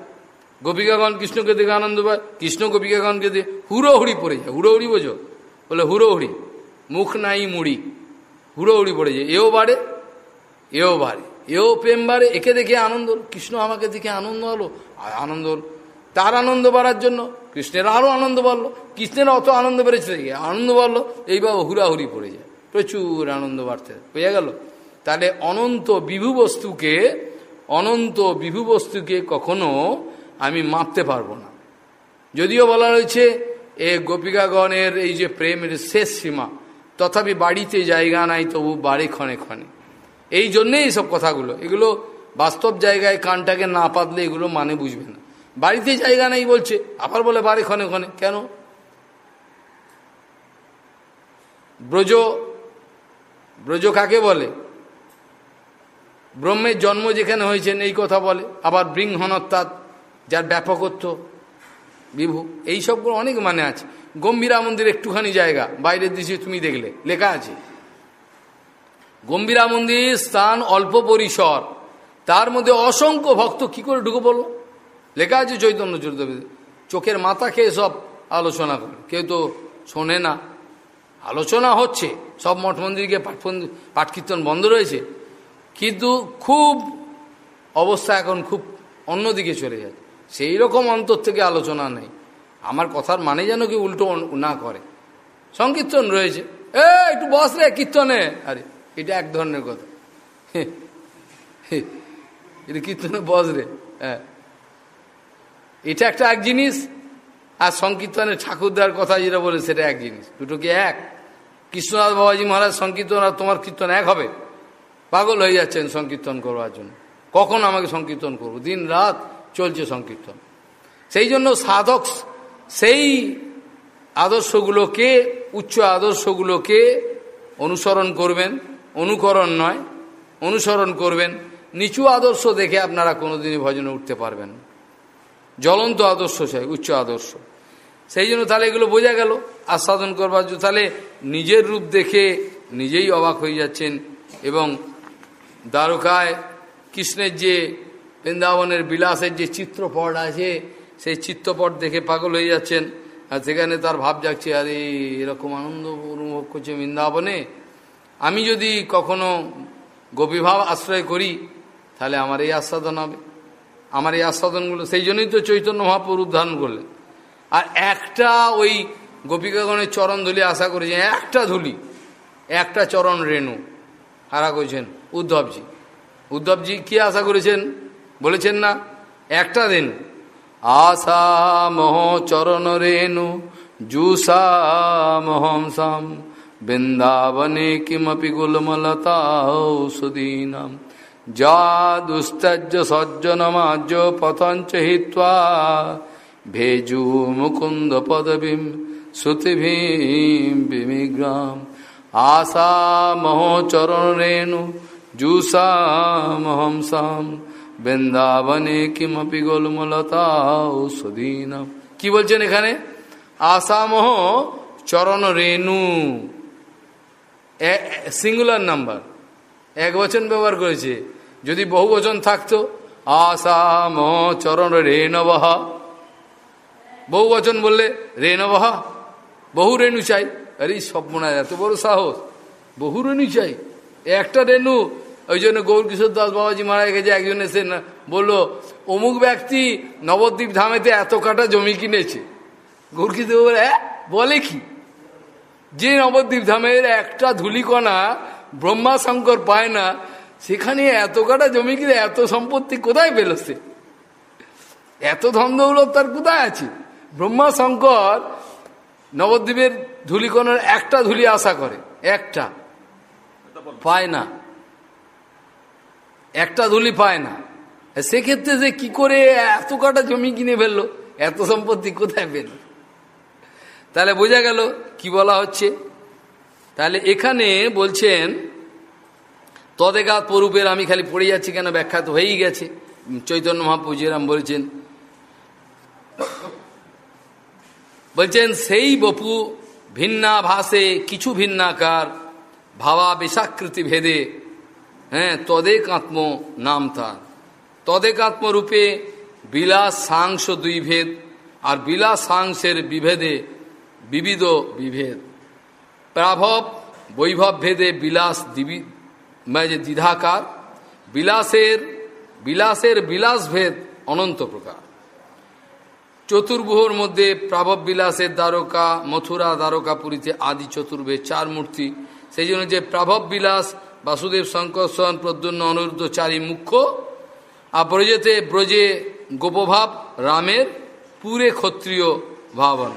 গোপিকাগণ কৃষ্ণকে দেখে আনন্দ পায়, কৃষ্ণ গোপিকাগণকে দেখে হুড়োহুড়ি পড়ে যায়। হুড়োহুড়ি বোঝো? বলে হুড়োহুড়ি। মুখ নাই, মুড়ি। হুড়োহুড়ি পড়ে যায়। এও বাড়ে এও বাড়ে এও প্রেম বাড়ে একে দেখে আনন্দ কৃষ্ণ আমাকে দেখে আনন্দ হলো। আনন্দ তার আনন্দ বাড়ার জন্য কৃষ্ণের আরও আনন্দ বাড়লো। কৃষ্ণের অত আনন্দ বেড়েছে দেখে আনন্দ বাড়লো। এইবার হুড়াহুড়ি পড়ে যায়। প্রচুর আনন্দ বাড়তে বোঝা গেল। তাহলে অনন্ত বিভু বস্তুকে, অনন্ত বিভু বস্তুকে কখনো আমি মাপতে পারব না। যদিও বলা রয়েছে এ গোপিকাগণের এই যে প্রেমের শেষ সীমা, তথাপি বাড়িতে জায়গা নাই, তবু বাড়ি ক্ষণে ক্ষণে। এই জন্যেই এইসব কথাগুলো। এগুলো বাস্তব জায়গায় কানটাকে না পাতলে এগুলো মানে বুঝবে না। বাড়িতে জায়গা নেই বলছে, আবার বলে বাড়ি ক্ষণে ক্ষণে। কেন? ব্রজ ব্রজ কাকে বলে? ব্রহ্মের জন্ম যেখানে হয়েছেন, এই কথা বলে। আবার বৃংহনত্তাৎ যার ব্যাপকত্ব, বিভু, এই সবগুলো অনেক মানে আছে। গম্ভীরা মন্দির একটুখানি জায়গা, বাইরের দৃশ্যে তুমি দেখলে, লেখা আছে। গম্ভীরা মন্দির, স্থান অল্প পরিসর। তার মধ্যে অসংখ্য ভক্ত কি করে ঢুকে পড়ল? লেখা আছে চৈতন্য চরিতবেদে চোখের মাথা খেয়ে সব আলোচনা করে। কেউ তো শোনে না। আলোচনা হচ্ছে। সব মঠ মন্দিরকে পাঠ পাঠ কীর্তন বন্ধ রয়েছে। কিন্তু খুব অবস্থা এখন খুব অন্যদিকে চলে যাচ্ছে। সেই রকম অন্তর থেকে আলোচনা নেই। আমার কথার মানে যেন কি উল্টো না করে। সংকীর্তন রয়েছে। এ একটু বস রে কীর্তনে। আরে এটা এক ধরনের কথা। এটা কীর্তনে বস রে। হ্যাঁ। এটা একটা এক জিনিস, আর সংকীর্তনের ঠাকুরদার কথা যেটা বলে সেটা এক জিনিস। দুটো কি এক? কৃষ্ণনাথ বাবাজি মহারাজ সংকীর্তন আর তোমার কীর্তন এক হবে? পাগল হয়ে যাচ্ছেন সংকীর্তন করবার জন্য। কখন আমাকে সংকীর্তন করব? দিন রাত চলছে সংকীর্তন। সেই জন্য সাধক সেই আদর্শগুলোকে, উচ্চ আদর্শগুলোকে অনুসরণ করবেন। অনুকরণ নয়, অনুসরণ করবেন। নিচু আদর্শ দেখে আপনারা কোনোদিনই ভজনে উঠতে পারবেন জ্বলন্ত আদর্শ চাই উচ্চ আদর্শ। সেই জন্য তাহলে এগুলো বোঝা গেল। আস্বাদন করবার জন্য তাহলে নিজের রূপ দেখে নিজেই অবাক হয়ে যাচ্ছেন এবং দ্বারকায় কৃষ্ণের যে বৃন্দাবনের বিলাসের যে চিত্রপট আছে, সেই চিত্রপট দেখে পাগল হয়ে যাচ্ছেন। আর সেখানে তার ভাব যাচ্ছে আরে, এরকম আনন্দ অনুভব করছে বৃন্দাবনে? আমি যদি কখনো গোপীভাব আশ্রয় করি, তাহলে আমার এই আস্বাদন হবে। আমার এই আস্বাদনগুলো, সেই জন্যই তো চৈতন্য মহাপুর উদ্ধারণ করলেন। আর একটা ওই গোপিকাগণের চরণ ধুলি আশা করেছেন একটা ধুলি, একটা চরণ রেণু। হারা করেছেন উদ্ধবজি। উদ্ধবজি কি আশা করেছেন? বলেছেন না? একটা রেণু। আশা মহ চরণ রেণু জুসা মহংসাম বৃন্দাবনে কিমপি গুলমলতাঔষধীনাম যা দুস্তজ্জ সজ্জনমাজ্য পতঞ্চ হিত্বা ভেজু মুকুন্দ পদবীম শ্রুতিভীম বিমিগ্রাম আশা মহ চরণ বৃন্দাবনে কিমপি গোলমলতাঔষধীনাম কি বলছেন এখানে আসামহ চরণ রেণু সিঙ্গুলার নাম্বার এক বচন ব্যবহার করেছে। যদি বহু বচন থাকতো, আসাম চরণ রেণবহা বহু বচন বললে রেণবহা বহু রেণু চাই। আরে সব মনে এত বড় সাহস। বহু রেণু চাই। একটা রেণু, ওই জন্য গৌরকিশোর দাস বাবাজি মারা গেছে, একজন এসে বলল, অমুক ব্যক্তি নবদ্বীপ ধামেতে এত কাটা জমি কিনেছে। গৌরকিশোর বলে বলে কি? যে নবদ্বীপ ধামের একটা ধুলিকণা ব্রহ্মা শঙ্কর পায় না, সেখানে এত কাটা জমি কিনে এত সম্পত্তি কোথায় পেল সে? এত ধন তার কোথায় আছে? ব্রহ্মা শঙ্কর নবদ্বীপের ধুলিকণার একটা ধুলি আশা করে, একটা পায় না। একটা ধুলি পায় না। সেক্ষেত্রে যে কি করে এত কাটা জমি কিনে ফেলল? এত সম্পত্তি কোথায় পেল? তাহলে বোঝা গেল কি বলা হচ্ছে? তাহলে এখানে বলছেন, তদেগাত পরূপের আমি খালি পড়ে যাচ্ছি কেন? ব্যাখ্যা তো হয়েই গেছে। চৈতন্য মহাপুজিরাম বলছেন বলছেন, সেই বপু ভিন্না ভাষে কিছু ভিন্নাকার ভাবা বিষাকৃতি ভেদে হ্যাঁ তদেকাত্ম নাম তার। তদেকাত্ম রূপে বিলাস সাংস দুই ভেদ, আর বিলাস সাংসের বিভেদে বিবিধ বিভেদ। প্রাভব বৈভব ভেদে বিলাস দিবি মানে যে দ্বিধাকার, বিলাসের বিলাসের বিলাস ভেদ অনন্ত প্রকার। চতুর্ভুহর মধ্যে প্রাভব বিলাসের দ্বারকা, মথুরা দ্বারকাপুরীতে আদি চতুর্ভেদ, চার মূর্তি। সেই জন্য যে প্রাভব বিলাস, বাসুদেব শঙ্কর্ষণ প্রদ্যুন্ন অনিরুদ্ধ চারি মুখ্য। আর ব্রজেতে ব্রজে গোপভাব, রামের পুরে ক্ষত্রিয় ভাবন।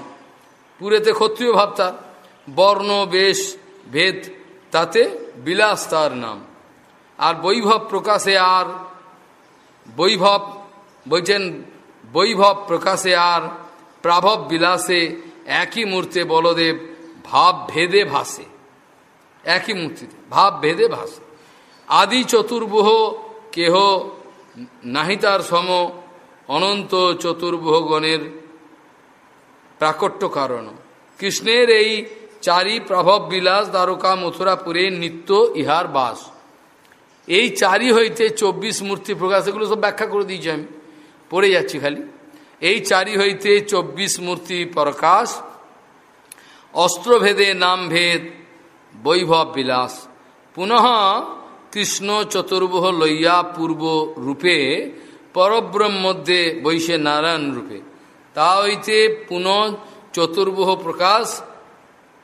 পুরেতে ক্ষত্রিয় ভাব তার বর্ণ, বেশ, ভেদ, তাতে বিলাস তার নাম। আর বৈভব প্রকাশে আর, বৈভব বলছেন, বৈভব প্রকাশে আর, প্রাভব বিলাসে, একই মূর্তে বলদেব, ভাব ভেদে ভাসে। একই মূর্তিতে, ভাব ভেদে ভাসে। আদি চতুর্বহ কেহ নাহিতার সম, অনন্ত চতুর্বহগণের প্রাকট্য কারণ। কৃষ্ণের এই চারি প্রভব বিলাস দ্বারকা মথুরাপুরে নিত্য ইহার বাস। এই চারি হইতে চব্বিশ মূর্তি প্রকাশ, এগুলো সব ব্যাখ্যা করে দিয়েছি আমি। পড়ে যাচ্ছি খালি। এই চারি হইতে চব্বিশ মূর্তি প্রকাশ, অস্ত্রভেদে নাম ভেদ, বৈভব বিলাস। পুনঃ কৃষ্ণ চতুর্বহ লইয়া পূর্ব রূপে পরব্রহ্ম মধ্যে বৈশে নারায়ণ রূপে। তা হইতে পুনঃ চতুর্বহ প্রকাশ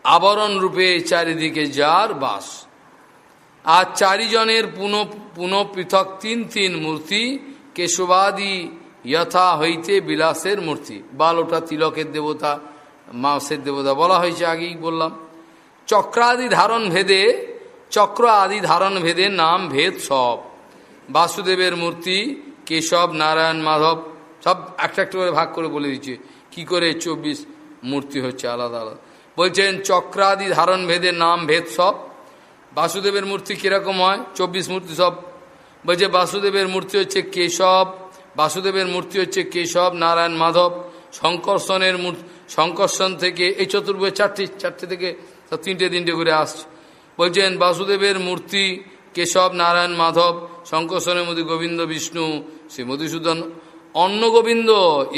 আবরণ রূপে চারিদিকে যার বাস। আর চারিজনের পুনঃ পুনঃ পৃথক তিন তিন মূর্তি, কেশবাদি যথা হইতে বিলাসের মূর্তি। বালোটা তিলকের দেবতা, মাসের দেবতা বলা হয়েছে আগেই বললাম। চক্রাদি ধারণ ভেদে চক্র আদি ধারণ ভেদে নাম ভেদ সব। বাসুদেবের মূর্তি কেশব, নারায়ণ, মাধব সব একটা একটা করে ভাগ করে বলে দিচ্ছে। কি করে চব্বিশ মূর্তি হচ্ছে আলাদা আলাদা। বলছেন, চক্রাদি ধারণ ভেদে নাম ভেদ সব। বাসুদেবের মূর্তি কীরকম হয়? চব্বিশ মূর্তি সব। বলছে, বাসুদেবের মূর্তি হচ্ছে কেশব। বাসুদেবের মূর্তি হচ্ছে কেশব, নারায়ণ, মাধব। শঙ্কর্ষণের মূর্তি শঙ্কর্ষণ থেকে, এই চতুর্ভুজ চারটি, চারটে থেকে তিনটে তিনটে করে আসছে। বলছেন, বাসুদেবের মূর্তি কেশব, নারায়ণ, মাধব শঙ্কর্ষণের মধ্যে গোবিন্দ, বিষ্ণু, শ্রী মধুসূদন অন্ন গোবিন্দ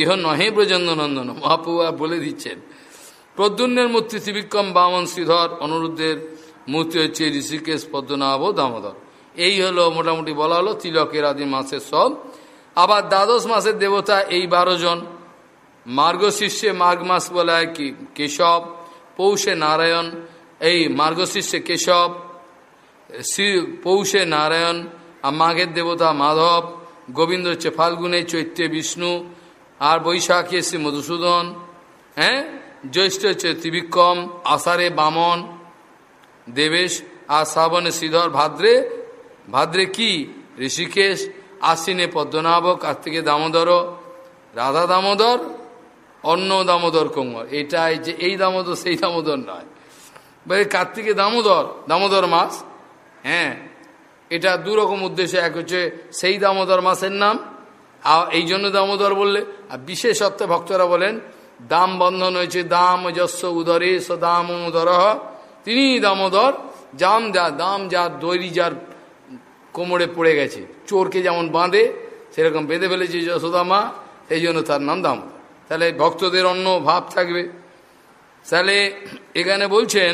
ইহ নহে ব্রজেন্দ্র নন্দন মহাপুয়া বলে দিচ্ছেন প্রদ্যুন্নের মূর্তি ত্রিবিক্রম বামন শ্রীধর, অনুরুদ্ধের মূর্তি হচ্ছে ঋষিকেশ পদ্মনাভ দামোদর। এই হলো মোটামুটি বলা হলো তিলকের আদি মাসের সব। আবার দ্বাদশ মাসের দেবতা এই বারো জন, মার্গশিষ্যে মাঘ মাস বলা কি, কেশব, পৌষে নারায়ণ, এই মার্গশিষ্যে কেশব, শ্রী পৌষে নারায়ণ, আর মাঘের দেবতা মাধব গোবিন্দ হচ্ছে ফাল্গুনে চৈত্রে বিষ্ণু, আর বৈশাখে শ্রী মধুসূদন হ্যাঁ? জ্যৈষ্ঠ হচ্ছে ত্রিবিক্রম, আষাঢ়ে বামন, দেবেশ, আর শ্রাবণে শ্রীধর, ভাদ্রে ভাদ্রে কি? ঋষিকেশ, আশ্বিনে পদ্মনাভ কার্তিকে দামোদর, রাধা দামোদর অন্য দামোদর কোমর এটাই যে এই দামোদর, সেই দামোদর নয়। কার্তিকে দামোদর দামোদর মাস হ্যাঁ? এটা দুরকম উদ্দেশ্য এক হচ্ছে সেই দামোদর মাসের নাম, আর এই জন্য দামোদর বললে, আর বিশেষত্বে ভক্তরা বলেন, দাম বন্ধন হয়েছে, দাম যস্য উদরে স দাম উদর তিনি দামোদর জাম যা, দাম যা দৈরি যার কোমরে পড়ে গেছে, চোরকে যেমন বাঁধে, সেরকম বেঁধে ফেলেছে যশোদা মা এই জন্য তার নাম দাম তাহলে ভক্তদের অন্য ভাব থাকবে। তাহলে এখানে বলছেন,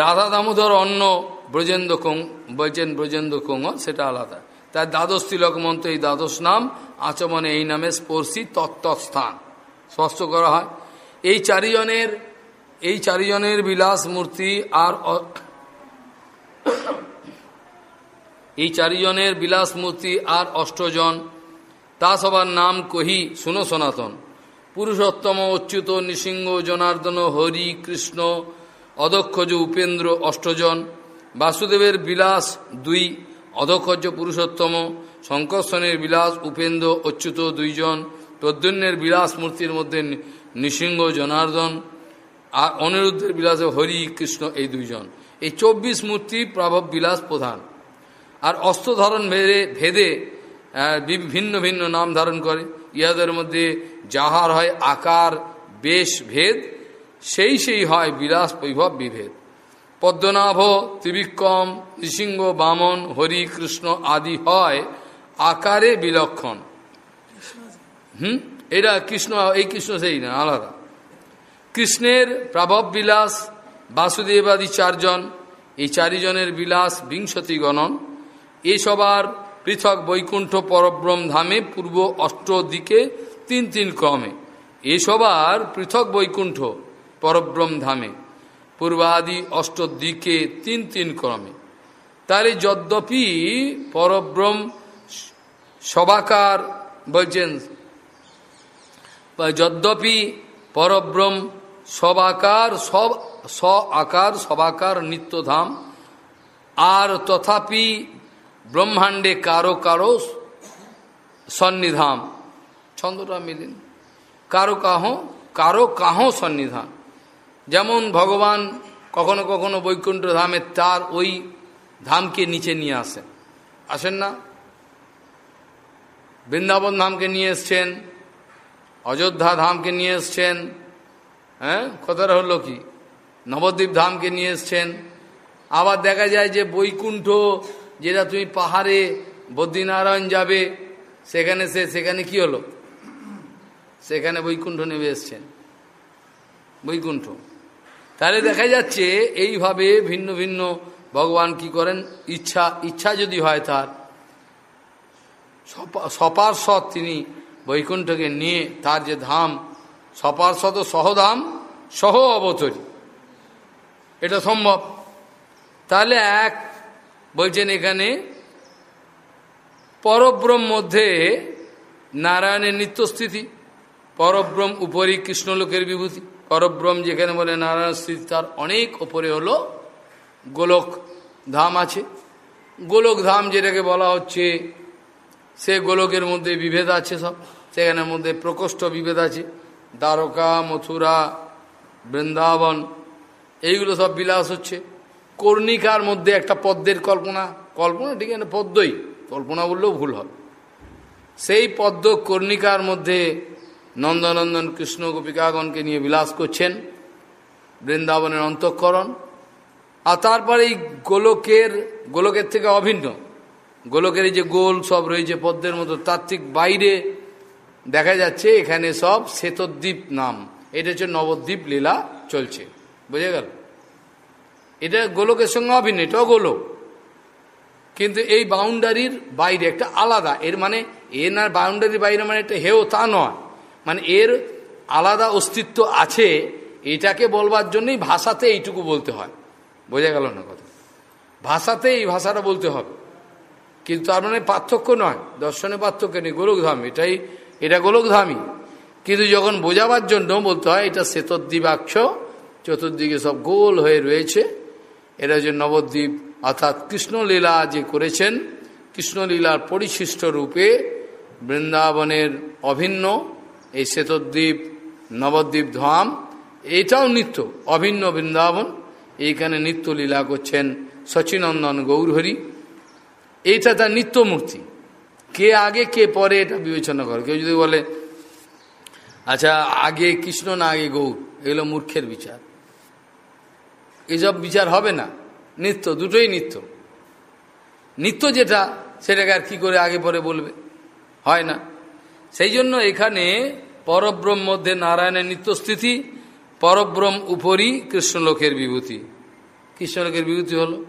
রাধা দামোদর অন্য ব্রজেন্দ্র কং বলছেন ব্রজেন্দ্র কঙ্গ সেটা আলাদা। তার দ্বাদশ তিলক মন্ত্র এই দ্বাদশ নাম, আচমনে এই নামে স্পর্শী তত্ত্বস্থান স্পষ্ট করা হয়। এই চারিজনের এই চারিজনের বিলাস মূর্তি আর এই চারিজনের বিলাস মূর্তি আর অষ্টজন, তা সবার নাম কহি শুনো সনাতন। পুরুষোত্তম অচ্যুত নৃসিংহ জনার্দন হরি কৃষ্ণ অদক্ষজ উপেন্দ্র অষ্টজন বাসুদেবের বিলাস দুই অধক্ষজ পুরুষোত্তম শঙ্কর্ষণের বিলাস উপেন্দ্র অচ্যুত দুইজন প্রদ্যুন্নের বিলাস মূর্তির মধ্যে নৃসিংহ জনার্দন, আর অনিরুদ্ধের বিলাসে হরি কৃষ্ণ এই দুইজন। এই চব্বিশ মূর্তি প্রভাব বিলাস প্রধান। আর অস্ত্র ধরন ভেদে ভেদে ভিন্ন ভিন্ন নাম ধারণ করে। ইহাদের মধ্যে যাহার হয় আকার, বেশ, ভেদ, সেই সেই হয় বিলাস, বৈভব, বিভেদ। পদ্মনাভ, ত্রিবিক্রম, নৃসিংহ, বামন, হরি, কৃষ্ণ আদি হয় আকারে বিলক্ষণ। হুম? এটা কৃষ্ণ, এই কৃষ্ণ সেই না, আলাদা। কৃষ্ণের প্রাভব বিলাস বাসুদেবাদী চারজন, এই চারিজনের বিলাস বিংশতি গণন। এ সবার পৃথক বৈকুণ্ঠ পরব্রহ্ম ধামে পূর্ব অষ্ট দিকে তিন তিন ক্রমে। এ সবার পৃথক বৈকুণ্ঠ পরব্রহ্ম ধামে পূর্বাদি অষ্ট দিকে তিন তিন ক্রমে। তার যদ্যপি পরব্রহ্ম সবাকার বলছেন, যদ্যপি পরব্রহ্ম সবাকার সব, স আকার সবাকার নিত্যধাম, আর তথাপি ব্রহ্মাণ্ডে কারও কারও সন্নিধাম। ছন্দটা মিলিন। কারও কাহ কারও কাহ সন্নিধান। যেমন ভগবান কখনো কখনো বৈকুণ্ঠ ধামের তার ওই ধামকে নিচে নিয়ে আসেন আসেন না? বৃন্দাবন ধামকে নিয়ে এসছেন, অযোধ্যা ধামকে নিয়ে এসছেন হ্যাঁ? কথাটা হলো কি? নবদ্বীপ ধামকে নিয়ে এসছেন। আবার দেখা যায় যে বৈকুণ্ঠ, যেটা তুমি পাহাড়ে বদ্রীনারায়ণ যাবে, সেখানে সে, সেখানে কি হলো? সেখানে বৈকুণ্ঠ নেমে এসছেন। বৈকুণ্ঠ। তাহলে দেখা যাচ্ছে এইভাবে ভিন্ন ভিন্ন ভগবান কি করেন? ইচ্ছা ইচ্ছা যদি হয় তার সপার্শ্বদ তিনি বৈকুণ্ঠকে নিয়ে তার যে ধাম, সপার্শ্বদ সহধাম, সহ অবতরী। এটা সম্ভব। তাহলে এক বলছেন এখানে, পরব্রহ্ম মধ্যে নারায়ণের নিত্যস্থিতি, পরব্রহ্ম উপরই কৃষ্ণলোকের বিভূতি। পরব্রহ্ম যেখানে বলে, নারায়ণ স্থিতি তার অনেক ওপরে হলো গোলক ধাম আছে। গোলক ধাম যেটাকে বলা হচ্ছে, সে গোলকের মধ্যে বিভেদ আছে সব। সেখানের মধ্যে প্রকোষ্ঠ বিভেদ আছে। দ্বারকা, মথুরা, বৃন্দাবন, এইগুলো সব বিলাস হচ্ছে। কর্ণিকার মধ্যে একটা পদ্মের কল্পনা। কল্পনা ঠিক আছে, পদ্মই। কল্পনা বললেও ভুল হবে সেই পদ্ম কর্ণিকার মধ্যে নন্দনন্দন কৃষ্ণ গোপিকাগণকে নিয়ে বিলাস করছেন, বৃন্দাবনের অন্তঃকরণ। আর তারপরে এই গোলকের গোলকের থেকে অভিন্ন। গোলকের যে গোল সব রয়েছে পদ্মের মতো ঠিক বাইরে দেখা যাচ্ছে এখানে সব শ্বেতদ্বীপ নাম। এটা হচ্ছে নবদ্বীপ লীলা চলছে। বুঝে গেল? এটা গোলকের সঙ্গে অভিন্ন, এটাও গোলক। কিন্তু এই বাউন্ডারির বাইরে একটা আলাদা। এর মানে না বাউন্ডারির বাইরে মানে একটা হেও তা নয়। মানে এর আলাদা অস্তিত্ব আছে, এটাকে বলবার জন্যই ভাষাতে এইটুকু বলতে হয়। বোঝা গেল না কথা? ভাষাতে এই ভাষাটা বলতে হবে। কিন্তু তার মানে পার্থক্য নয়, দর্শনে পার্থক্য নেই, গোলকধাম, এটাই এটা গোলকধামই কিন্তু যখন বোঝাবার জন্য বলতে হয়, এটা শ্বেতদ্বীপাক্ষ চতুর্দিকে সব গোল হয়ে রয়েছে। এটা যে নবদ্বীপ, অর্থাৎ কৃষ্ণলীলা যে করেছেন, কৃষ্ণলীলার পরিশিষ্ট রূপে বৃন্দাবনের অভিন্ন এই শ্বেতদ্বীপ, নবদ্বীপ, ধাম এটাও নিত্য, অভিন্ন বৃন্দাবন। এইখানে নিত্য লীলা করছেন সচিনন্দন গৌরহরি। এইটা তার নিত্য মূর্তি কে আগে, কে পরে, এটা বিবেচনা করে। কেউ যদি বলে আচ্ছা আগে কৃষ্ণ না আগে গৌর? এগুলো মূর্খের বিচার। এসব বিচার হবে না। নিত্য, দুটোই নিত্য। নিত্য যেটা, সেটাকে আর কি করে আগে পরে বলবে? হয় না। সেই জন্য এখানে পরব্রহ্ম মধ্যে নারায়ণের নিত্যস্থিতি, পরব্রহ্ম উপরই কৃষ্ণলোকের বিভূতি। কৃষ্ণলোকের বিভূতি হল।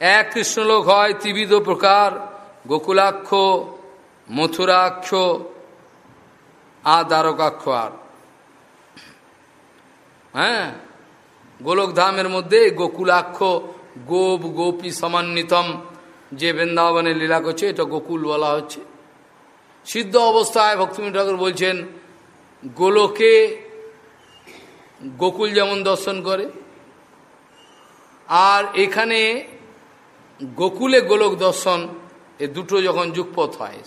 এক কৃষ্ণলোক হয় ত্রিবিধ প্রকার, গোকুলাক্ষ, মথুরাক্ষ আর দ্বারকাক্ষ আর। হ্যাঁ? গোলকধামের মধ্যে গোকুলাক্ষ, গোপ, গোপী, সমান্বিতম যে বৃন্দাবনে লীলা করছে, এটা গোকুল বলা হচ্ছে। সিদ্ধ অবস্থায় ভক্তিমী ঠাকুর বলছেন, গোলকে গোকুল যেমন দর্শন করে, আর এখানে গোকুলে গোলক দর্শন, এ দুটো যখন যুগপথ হয়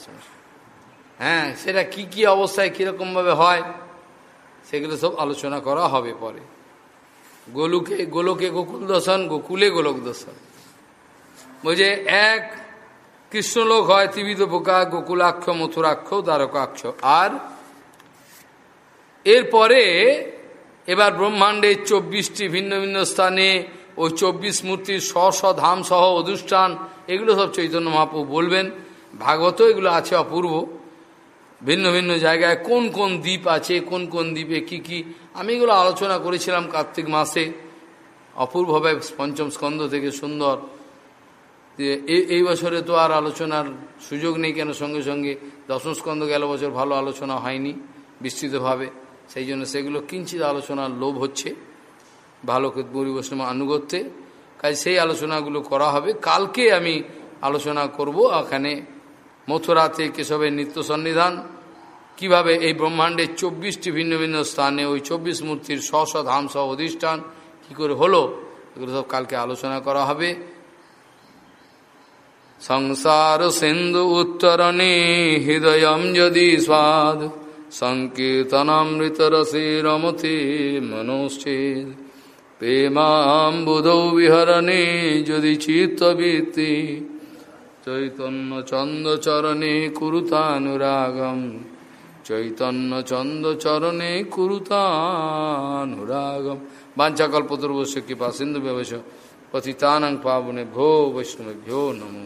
হ্যাঁ সেটা কি কি অবস্থায় কীরকমভাবে হয়, সেগুলো সব আলোচনা করা হবে পরে। গোলুকে, গোলকে গোকুল দর্শন, গোকুলে গোলক দর্শন। বলছে, এক কৃষ্ণলোক হয় ত্রিবিধ পোকা গোকুলাক্ষ, মথুরাক্ষ, দ্বারকাক্ষ। আর এরপরে এবার ব্রহ্মাণ্ডের চব্বিশটি ভিন্ন ভিন্ন স্থানে ওই চব্বিশ মূর্তির স্ব স্ব ধাম সহ অনুষ্ঠান এগুলো সব চৈতন্য মহাপ্রভু বলবেন। ভাগবত এগুলো আছে অপূর্ব। ভিন্ন ভিন্ন জায়গায় কোন কোন দ্বীপ আছে, কোন কোন দ্বীপে কি কি, আমি এগুলো আলোচনা করেছিলাম কার্তিক মাসে। অপূর্বভাবে পঞ্চম স্কন্ধ থেকে সুন্দর এই বছরে তো আর আলোচনার সুযোগ নেই কেন? সঙ্গে সঙ্গে দশম স্কন্ধ গেল বছর ভালো আলোচনা হয়নি বিস্তৃতভাবে। সেই জন্য সেগুলো কিঞ্চিত আলোচনার লোভ হচ্ছে। ভালো পরিবেশন আনুগত্যে। কাজ সেই আলোচনাগুলো করা হবে। কালকে আমি আলোচনা করব এখানে মথুরাতে কেশবের নিত্য সন্নিধান। কীভাবে এই ব্রহ্মাণ্ডের চব্বিশটি ভিন্ন ভিন্ন স্থানে ওই চব্বিশ মূর্তির স্ব স্ব ধাম সহ অধিষ্ঠান কী করে হলো, এগুলো সব কালকে আলোচনা করা হবে। সংসার সিন্ধু উত্তরণে হৃদয় যদি স্বাদ সংকীর্তনামৃতরসে রমতে মনোশ্চেদ প্রেমাম্বুধৌ বিহরণে যদি চিত্তবৃত্তি, চৈতন্য চরণে কুরুতানুরাগম, চৈতন্য চরণে কুরুতানুরাগম। বাঞ্ছাকল্পতর্বশ্য কৃপা সিন্ধু ব্যবস পতিতানং পাবনে ভো বৈষ্ণব ভ্যো নমো।